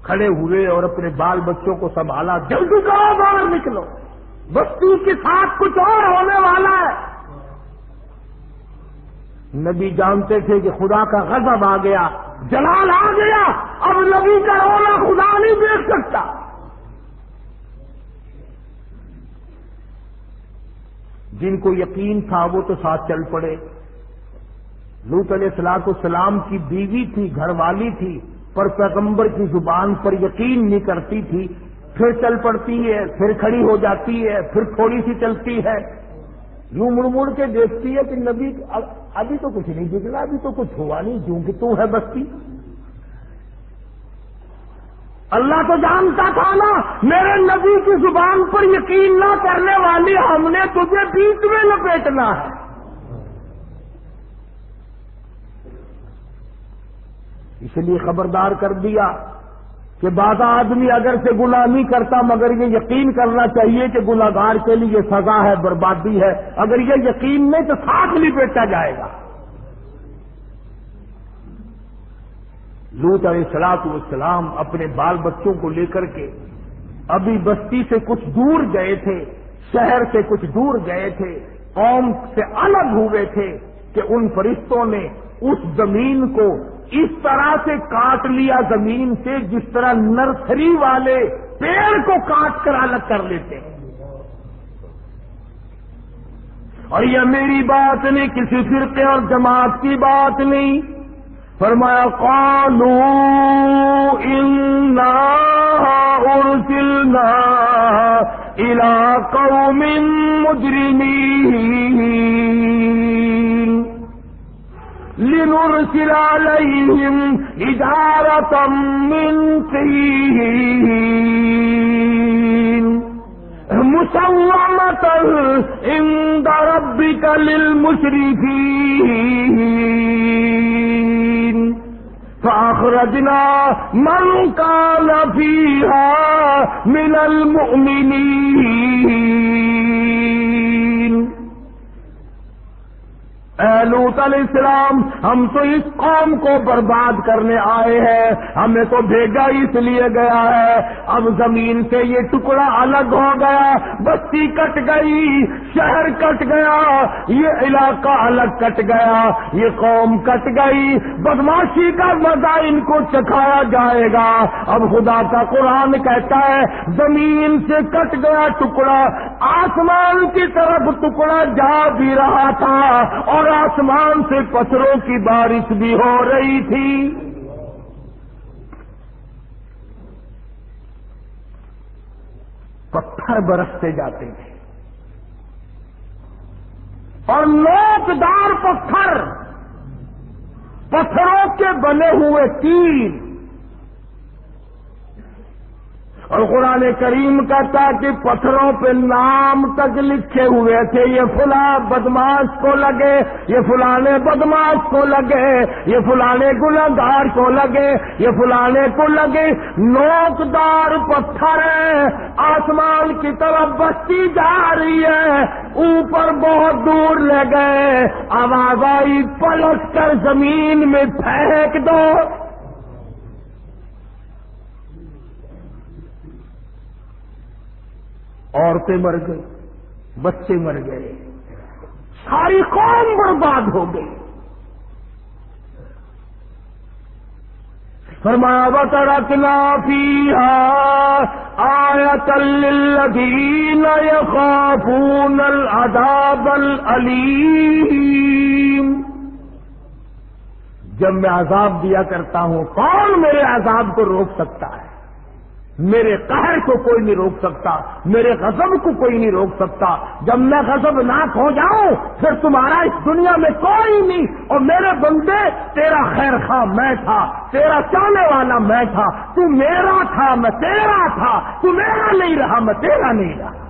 کھڑے ہوئے اور اپنے بال بچوں کو سنبھالا جلدی کرو باہر نکلو۔ بستی کے ساتھ کچھ اور ہونے والا ہے۔ نبی جانتے تھے کہ خدا کا غضب آ گیا، جلال آ گیا، اب نبی کا رونا خدا نہیں دیکھ سکتا۔ جن کو یقین تھا وہ تو ساتھ چل پڑے۔ لوت علیہ السلاط السلام کی بیوی تھی، گھر والی تھی۔ پر پیغمبر کی زبان پر یقین نہیں کرتی تھی، پھر چل پڑتی ہے، پھر کھڑی ہو جاتی ہے، پھر تھوڑی سی چلتی ہے۔ یوں مڑ مڑ کے دیکھتی ہے کہ نبی، ابھی تو کچھ نہیں دکھنا ابھی تو کچھ ہوا نہیں، کیونکہ تو ہے بستی۔ اللہ تو جانتا تھا نا، میرے نبی کی زبان پر یقین نہ کرنے والی ہم نے تجھے بیچ میں لپیٹنا ہے۔ اس لیے خبردار کر دیا کہ بعض آدمی اگر سے گناہ نہیں کرتا مگر یہ یقین کرنا چاہیے کہ گناگار کے لیے سزا ہے، بربادی ہے۔ اگر یہ یقین نہیں تو ساتھ نہیں بیٹا جائے گا۔ لوت علیہ سلاط والسلام اپنے بال بچوں کو لے کر کے ابھی بستی سے کچھ دور گئے تھے، شہر سے کچھ دور گئے تھے، قوم سے الگ ہوئے تھے کہ ان فرشتوں نے اس زمین کو اس طرح سے کاٹ لیا زمین سے جس طرح نرسری والے پیڑ کو کاٹ کر الگ کر لیتے ہیں۔ اور یہ میری بات نہیں، کسی فرقے اور جماعت کی بات نہیں۔ فرمایا قالو انا ارسلنا الى قوم مجرمین لنرسل عليهم إدارة من طين. مسومة عند ربك للمشركين. فاخرجنا من كان فيها من المؤمنين. لوت علیہ السلام، ہم تو اس قوم کو برباد کرنے آئے ہیں، ہمیں تو بھیجا اس لیے گیا ہے۔ اب زمین سے یہ ٹکڑا الگ ہو گیا، بستی کٹ گئی، شہر کٹ گیا، یہ علاقہ الگ کٹ گیا، یہ قوم کٹ گئی۔ بدماشی کا مزہ ان کو چکھایا جائے گا۔ اب خدا کا قرآن کہتا ہے، زمین سے کٹ گیا ٹکڑا، آسمان کی طرف ٹکڑا جا بھی رہا تھا اور آسمان سے پتھروں کی بارش بھی ہو رہی تھی۔ پتھر برستے جاتے تھے۔ اور نوکدار پتھر، پتھروں کے بنے ہوئے تیر اور قرآن کریم کہتا کہ پتھروں پہ نام تک لکھے ہوئے تھے، یہ فلاں بدماش کو لگے، یہ فلانے بدماش کو لگے، یہ فلانے گلندار کو لگے، یہ فلانے کو لگے۔ نوکدار پتھر ہے آسمان کی طرف بستی جا رہی ہے، اوپر بہت دور لے گئے۔ آواز آئی، پلٹ کر زمین میں پھینک دو۔ عورتیں مر گئی بچے مر گئے، ساری قوم برباد ہو گئی۔ فرمایا بترکنا فیہا آیت للذین یخافون العذاب العلیم جب میں عذاب دیا کرتا ہوں، کون میرے عذاب کو روک سکتا ہے؟ میرے قہر کو کوئی نہیں روک سکتا، میرے غضب کو کوئی نہیں روک سکتا۔ جب میں غضب ناک ہو جاؤں، پھر تمہارا اس دنیا میں کوئی نہیں۔ اور میرے بندے، تیرا خیر خواہ میں تھا، تیرا چاہنے والا میں تھا۔ تو میرا تھا، میں تیرا تھا۔ تو میرا نہیں رہا، میں تیرا نہیں رہا۔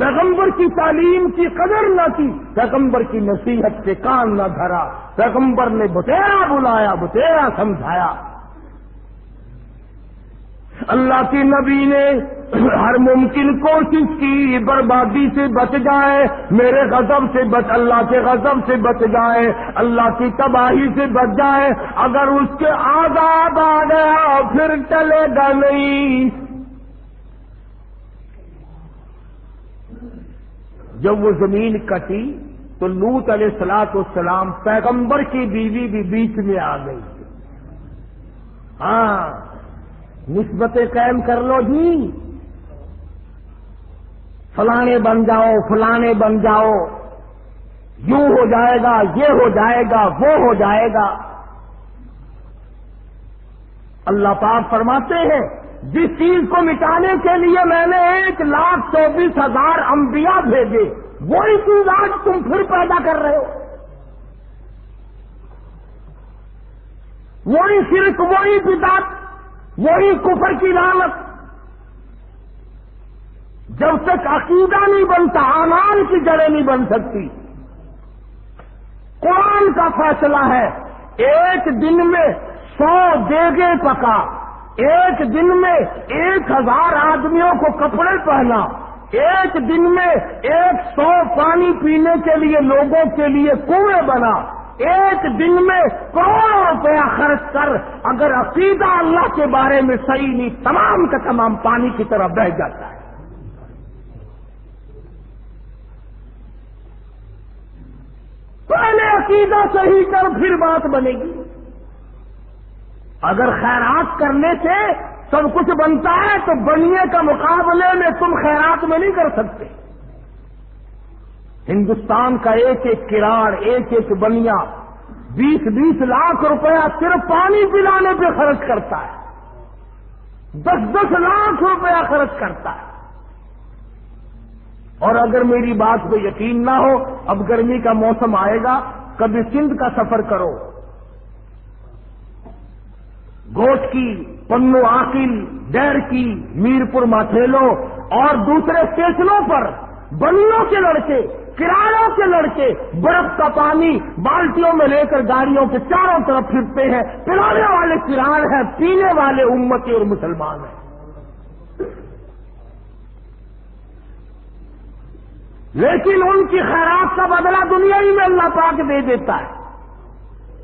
پیغمبر کی تعلیم کی قدر نہ کی، پیغمبر کی نصیحت سے کان نہ دھرا، پیغمبر نے بتیرا بلایا، بتیرا سمجھایا۔ اللہ کی نبی نے ہر ممکن کوشش کی، بربادی سے بچ جائے، میرے غضب سے بچ، اللہ کے غضب سے بچ جائے، اللہ کی تباہی سے بچ جائے۔ اگر اس کے آزاد آ گیا، پھر چلے گا نہیں۔ جب وہ زمین کٹی تو لوت علیہ السلاط السلام پیغمبر کی بیوی بھی بیچ میں آ گئی۔ ہاں نسبتیں قائم کر لو جی۔ فلانے بن جاؤ، فلانے بن جاؤ۔ یوں ہو جائے گا، یہ ہو جائے گا، وہ ہو جائے گا۔ اللہ پاک فرماتے ہیں جس چیز کو مٹانے کے لیے میں نے ایک لاکھ چوبیس ہزار انبیاء بھیجے، وہی چیز آج تم پھر پیدا کر رہے ہو۔ وہی صرف وہی بدات وہی کفر کی لالت جب تک عقیدہ نہیں بنتا آمان کی جڑیں نہیں بن سکتی۔ قرآن کا فیصلہ ہے، ایک دن میں سو دیگے پکا۔ ایک دن میں ایک ہزار آدمیوں کو کپڑے پہنا، ایک دن میں ایک سو پانی پینے کے لیے لوگوں کے لیے کنویں بنا، ایک دن میں کروڑوں روپیہ خرچ کر، اگر عقیدہ اللہ کے بارے میں صحیح نہیں، تمام کا تمام پانی کی طرح بہ جاتا ہے۔ پہلے عقیدہ صحیح کر پھر بات بنے گی۔ اگر خیرات کرنے سے سب کچھ بنتا ہے تو بنیے کا مقابلے میں تم خیرات میں نہیں کر سکتے۔ ہندوستان کا ایک ایک کراڑ، ایک ایک بنیا، بیس بیس لاکھ روپیہ صرف پانی پلانے پہ خرچ کرتا ہے۔ دس دس لاکھ روپیہ خرچ کرتا ہے۔ اور اگر میری بات کو یقین نہ ہو، اب گرمی کا موسم آئے گا، کبھی سندھ کا سفر کرو۔ گوٹ کی، پنو آکل ڈیر کی، میرپور ماتھیلو اور دوسرے اسٹیشنوں پر بنوں کے لڑکے کرایوں کے لڑکے برف کا پانی بالٹیوں میں لے کر گاڑیوں کے چاروں طرف پھرتے ہیں۔ پلانے والے کران ہیں، پینے والے امتی اور مسلمان ہیں۔ لیکن ان کی خیرات کا بدلہ دنیا ہی میں اللہ پاک دے دیتا ہے۔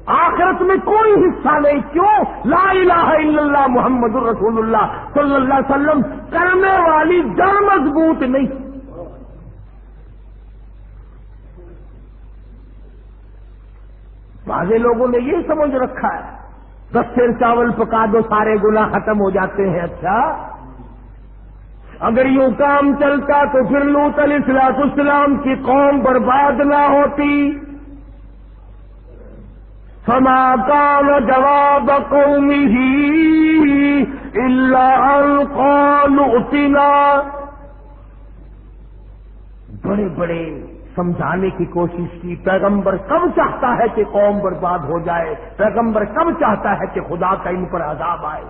آخرت میں کوئی حصہ نہیں، کیوں؟ لا الہ الا اللہ محمد الرسول اللہ صلی اللہ علیہ وسلم کرنے والی جڑ مضبوط نہیں۔ بعض لوگوں نے یہ سمجھ رکھا ہے، دس سیر چاول پکا دو، سارے گنا ختم ہو جاتے ہیں۔ اچھا۔ اگر یوں کام چلتا تو پھر لوت علیہ السلاط اسلام کی قوم برباد نہ ہوتی۔ فما کام جواب قومی ہی اللہ اتنا بڑے بڑے سمجھانے کی کوشش کی، پیغمبر کب چاہتا ہے کہ قوم برباد ہو جائے؟ پیغمبر کب چاہتا ہے کہ خدا کا ان پر عذاب آئے؟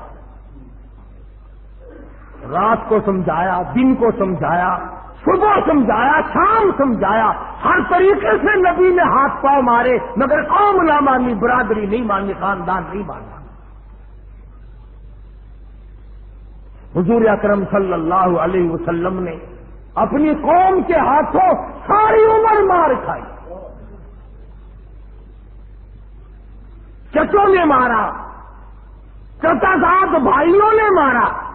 رات کو سمجھایا، دن کو سمجھایا صبح سمجھایا، شام سمجھایا، ہر طریقے سے نبی نے ہاتھ پاؤں مارے، مگر قوم نہ مانی برادری نہیں مانی، خاندان نہیں مانا۔ حضور اکرم صلی اللہ علیہ وسلم نے اپنی قوم کے ہاتھوں ساری عمر مار کھائی۔ چچوں نے مارا، چچا سات بھائیوں نے مارا۔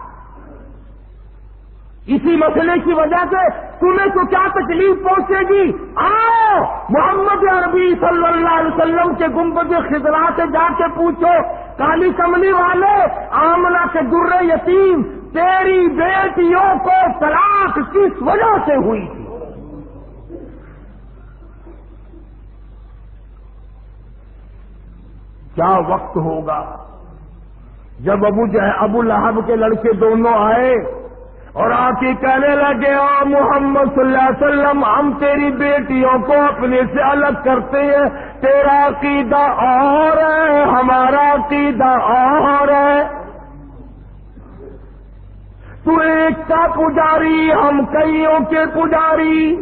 اسی مسئلے کی وجہ سے تمہیں تو کیا تکلیف پہنچے گی؟ آؤ! محمد عربی صلی اللہ علیہ وسلم کے گنبد خزرا سے جا کے پوچھو، کالی کملی والے آمنا کے در یتیم، تیری بیٹیوں کو طلاق کس وجہ سے ہوئی تھی؟ کیا وقت ہوگا جب ابو ابو لہب کے لڑکے دونوں آئے؟ اور آپ کی کہنے لگے او محمد صلی اللہ علیہ وسلم، ہم تیری بیٹیوں کو اپنے سے الگ کرتے ہیں، تیرا عقیدہ اور ہے، ہمارا عقیدہ اور ہے۔ تو ایک کا پجاری، ہم کئیوں کے پجاری۔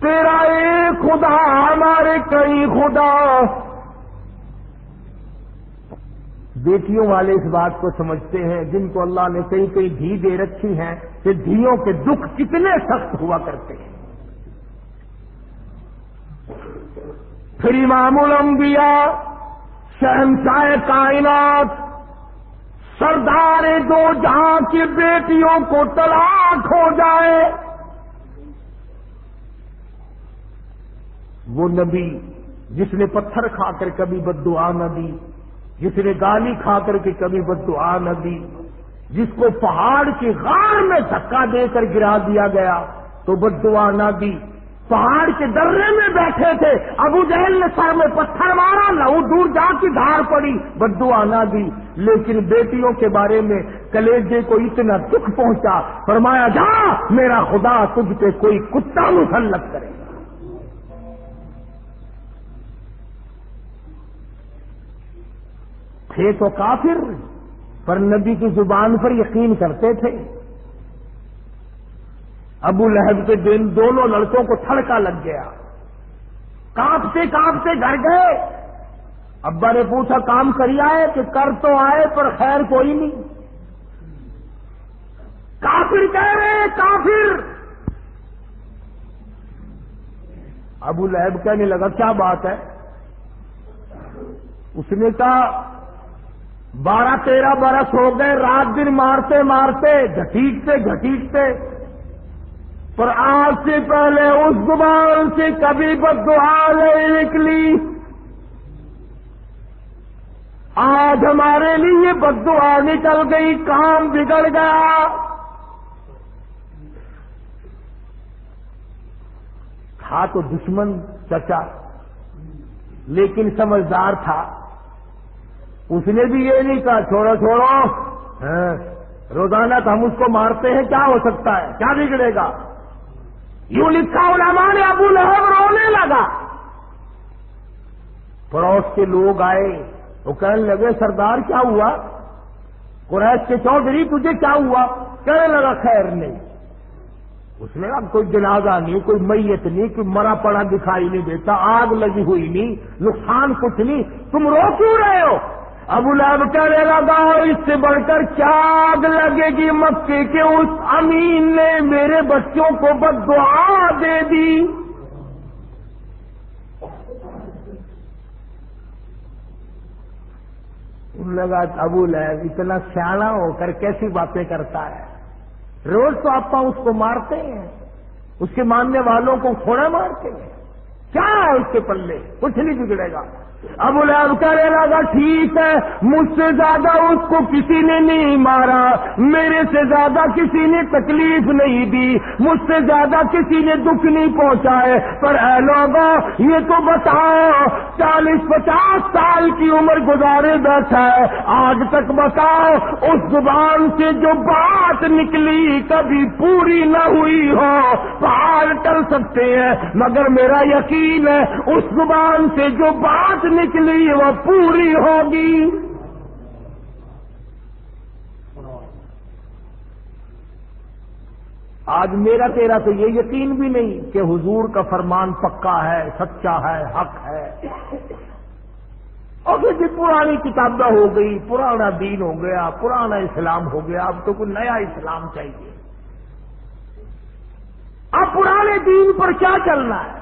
تیرا ایک خدا، ہمارے کئی خدا۔ بیٹیوں والے اس بات کو سمجھتے ہیں، جن کو اللہ نے کئی کئی دھی دے رکھی ہیں، کہ دھیوں کے دکھ کتنے سخت ہوا کرتے ہیں۔ پھر امام الانبیاء، شہنشاہ کائنات، سردار دو جہاں کی بیٹیوں کو طلاق ہو جائے۔ وہ نبی جس نے پتھر کھا کر کبھی بدعا نہ دی جس نے گالی کھا کر کے کبھی بد دعا نہ دی، جس کو پہاڑ کی غار میں دھکا دے کر گرا دیا گیا، تو بد دعا نہ دی۔ پہاڑ کے درے میں بیٹھے تھے، ابو جہل نے سر میں پتھر مارا نہ وہ دور جا کی دھار پڑی بد دعا نہ دی۔ لیکن بیٹیوں کے بارے میں کلیجے کو اتنا دکھ پہنچا، فرمایا، جا، میرا خدا تجھ پہ کوئی کتا مسلط کرے۔ تھے تو کافر پر نبی کی زبان پر یقین کرتے تھے۔ ابو لہب کے دن دونوں لڑکوں کو تھڑکا لگ گیا۔ کانپتے کانپتے گھر گئے۔ ابا نے پوچھا، کام کری آئے کہ کر تو آئے پر خیر کوئی نہیں۔ کافر کہہ رہے کافر۔ ابو لہب کہنے لگا، کیا بات ہے؟ اس نے کہا بارہ تیرہ برس ہو گئے، رات دن مارتے مارتے، گھٹیٹتے گھٹیٹتے۔ پر آج سے پہلے اس زبان سے کبھی بد دعا نہیں نکلی۔ آج ہمارے لیے بد دعا نکل گئی، کام بگڑ گیا۔ تھا تو دشمن چچا، لیکن سمجھدار تھا۔ اس نے بھی یہ نہیں کہا، چھوڑو چھوڑو۔ ہاں، روزانہ تو ہم اس کو مارتے ہیں، کیا ہو سکتا ہے؟ کیا بگڑے گا؟ یوں لکھا علماء نے ابو لہب رونے لگا۔ پڑوس کے لوگ آئے، وہ کہنے لگے، سردار، کیا ہوا؟ قریش کے چودھری، تجھے کیا ہوا؟ کہنے لگا، خیر نہیں۔ اس نے اب کوئی جنازہ نہیں، کوئی میت نہیں، کوئی مرا پڑا دکھائی نہیں دیتا، آگ لگی ہوئی نہیں، نقصان کچھ نہیں۔ تم رو کیوں رہے ہو؟ ابو لہب کہنے لگا اس سے بڑھ کر کیا آگ لگے گی مکے کے اس امین نے میرے بچوں کو بد دعا دے دی۔ لگا ابو لہب اتنا سیاح ہو کر کیسی باتیں کرتا ہے۔ روز تو آپ اس کو مارتے ہیں، اس کے ماننے والوں کو کھوڑا مارتے ہیں۔ کیا ہے اس کے پلے؟ کچھ نہیں بگڑے گا۔ ابو لہب کہنے لگا ٹھیک ہے، مجھ سے زیادہ اس کو کسی نے نہیں مارا، میرے سے زیادہ کسی نے تکلیف نہیں دی، مجھ سے زیادہ کسی نے دکھ نہیں پہنچائے۔ پر اے لوگوں یہ تو بتاؤ، چالیس پچاس سال کی عمر گزارے بیٹھا ہے، آج تک بتاؤ، اس زبان سے جو بات نکلی کبھی پوری نہ ہوئی ہو، پہاڑ کر سکتے ہیں۔ مگر میرا یقین ہے، اس زبان سے جو بات نکلی وہ پوری ہوگی۔ آج میرا تیرا تو یہ یقین بھی نہیں کہ حضور کا فرمان پکا ہے، سچا ہے، حق ہے۔ اور جی پرانی کتابیں ہو گئی، پرانا دین ہو گیا، پرانا اسلام ہو گیا، اب تو کوئی نیا اسلام چاہیے۔ اب پرانے دین پر کیا چلنا ہے؟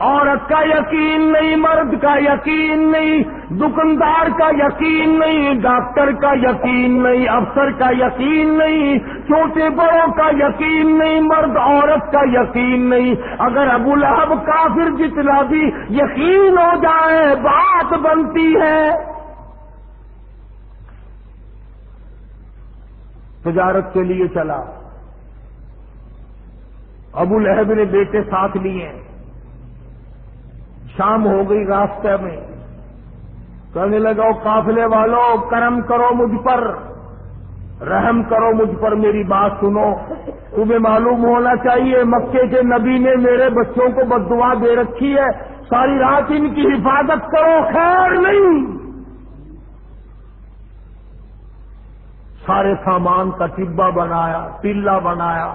عورت کا یقین نہیں، مرد کا یقین نہیں دکاندار کا یقین نہیں، ڈاکٹر کا یقین نہیں، افسر کا یقین نہیں، چھوٹے بڑوں کا یقین نہیں، مرد عورت کا یقین نہیں۔ اگر ابو لہب کافر جتنا بھی یقین ہو جائے، بات بنتی ہے۔ تجارت کے لیے چلا۔ ابو لہب نے بیٹے ساتھ لیے۔ شام ہو گئی راستے میں۔ کہنے لگا قافلے والوں کرم کرو مجھ پر۔ رحم کرو مجھ پر، میری بات سنو۔ تمہیں معلوم ہونا چاہیے، مکے کے نبی نے میرے بچوں کو بد دعا دے رکھی ہے۔ ساری رات ان کی حفاظت کرو، خیر نہیں۔ سارے سامان کا ٹبا بنایا ٹلا بنایا،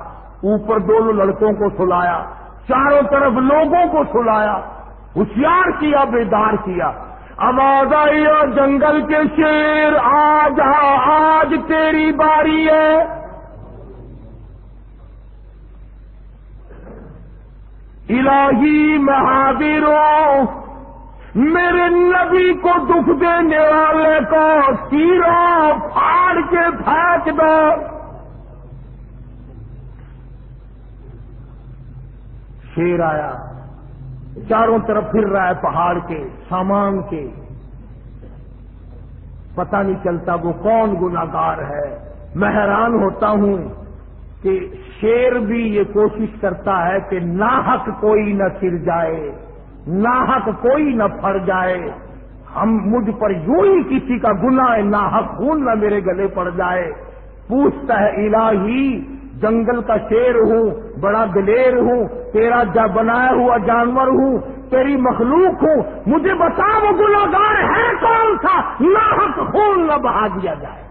اوپر دونوں لڑکوں کو سلایا، چاروں طرف لوگوں کو سلایا۔ ہوشیار کیا، بیدار کیا۔ آواز آئی اور جنگل کے شیر، آج ہاں، آج تیری باری ہے۔ الہی مہادیروں میرے نبی کو دکھ دینے والے کو سیرو پھاڑ کے پھینک دو۔ شیر آیا۔ چاروں طرف پھر رہا ہے پہاڑ کے، سامان کے۔ پتہ نہیں چلتا وہ کون گناگار ہے۔ میں حیران ہوتا ہوں کہ شیر بھی یہ کوشش کرتا ہے کہ ناحق کوئی نہ سر جائے، ناحق کوئی نہ پھڑ جائے۔ ہم مجھ پر یوں ہی کسی کا گنا ہے ناحق خون نہ میرے گلے پڑ جائے۔ پوچھتا ہے الہی جنگل کا شیر ہوں، بڑا دلیر ہوں، تیرا جا بنایا ہوا جانور ہوں، تیری مخلوق ہوں، مجھے بتا وہ گناگار ہے کون سا؟ نہ خون نہ بہا دیا جائے۔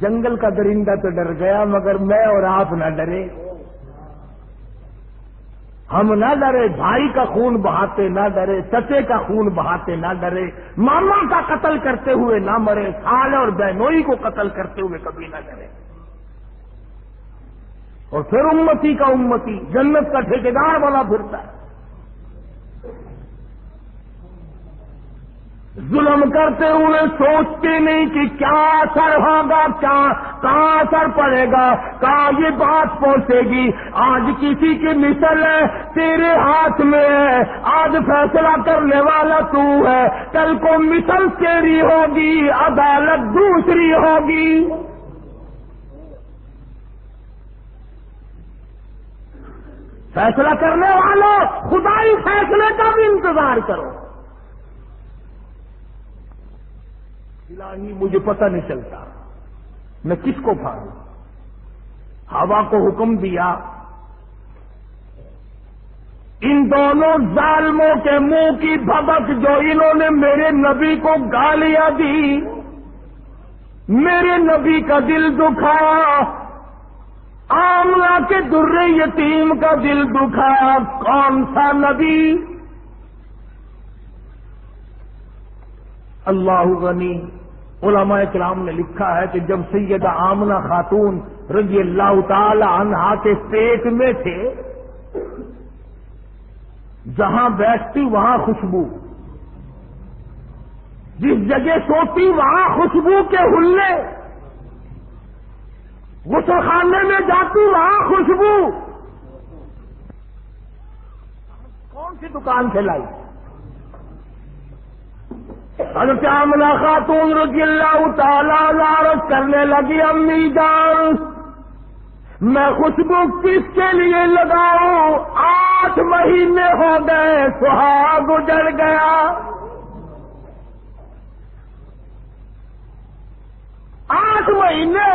جنگل کا درندہ تو ڈر گیا، مگر میں اور آپ نہ ڈرے۔ ہم نہ ڈرے، بھائی کا خون بہاتے نہ ڈرے، چچے کا خون بہاتے نہ ڈرے، ماما کا قتل کرتے ہوئے نہ مرے، سال اور بہنوئی کو قتل کرتے ہوئے کبھی نہ ڈرے۔ اور پھر امتی کا امتی، جنت کا ٹھیکیدار والا پھرتا ہے۔ ظلم کرتے ہوئے سوچتے نہیں کہ کیا اثر ہوگا کیا کہاں اثر پڑے گا؟ کہاں یہ بات پہنچے گی؟ آج کسی کی مثل ہے، تیرے ہاتھ میں ہے۔ آج فیصلہ کرنے والا تو ہے۔ کل کو مثل تیری ہوگی عدالت دوسری ہوگی۔ فیصلہ کرنے والوں خدائی فیصلے کا بھی انتظار کرو۔ الہی مجھے پتہ نہیں چلتا۔ میں کس کو پھاڑوں؟ ہوا کو حکم دیا۔ ان دونوں ظالموں کے منہ کی بھبک جو انہوں نے میرے نبی کو گالیاں دی، میرے نبی کا دل دکھایا آملہ کے در یتیم کا دل دکھایا کون سا نبی؟ اللہ غنی۔ علماء کرام نے لکھا ہے کہ جب سیدہ آمنہ خاتون رضی اللہ تعالی عنہا کے پیٹ میں تھے، جہاں بیٹھتی وہاں خوشبو۔ جس جگہ سوتی وہاں خوشبو کے ہلے غسل خانے میں جاتی وہاں خوشبو۔ کون سی دکان سے لائی؟ حضرت عاملہ خاتون رضی اللہ تعالی لارت کرنے لگی، امی جان، میں خوشبو کس کے لیے لگاؤں؟ آٹھ مہینے ہو گئے، سہاگ گزر گیا۔ آٹھ مہینے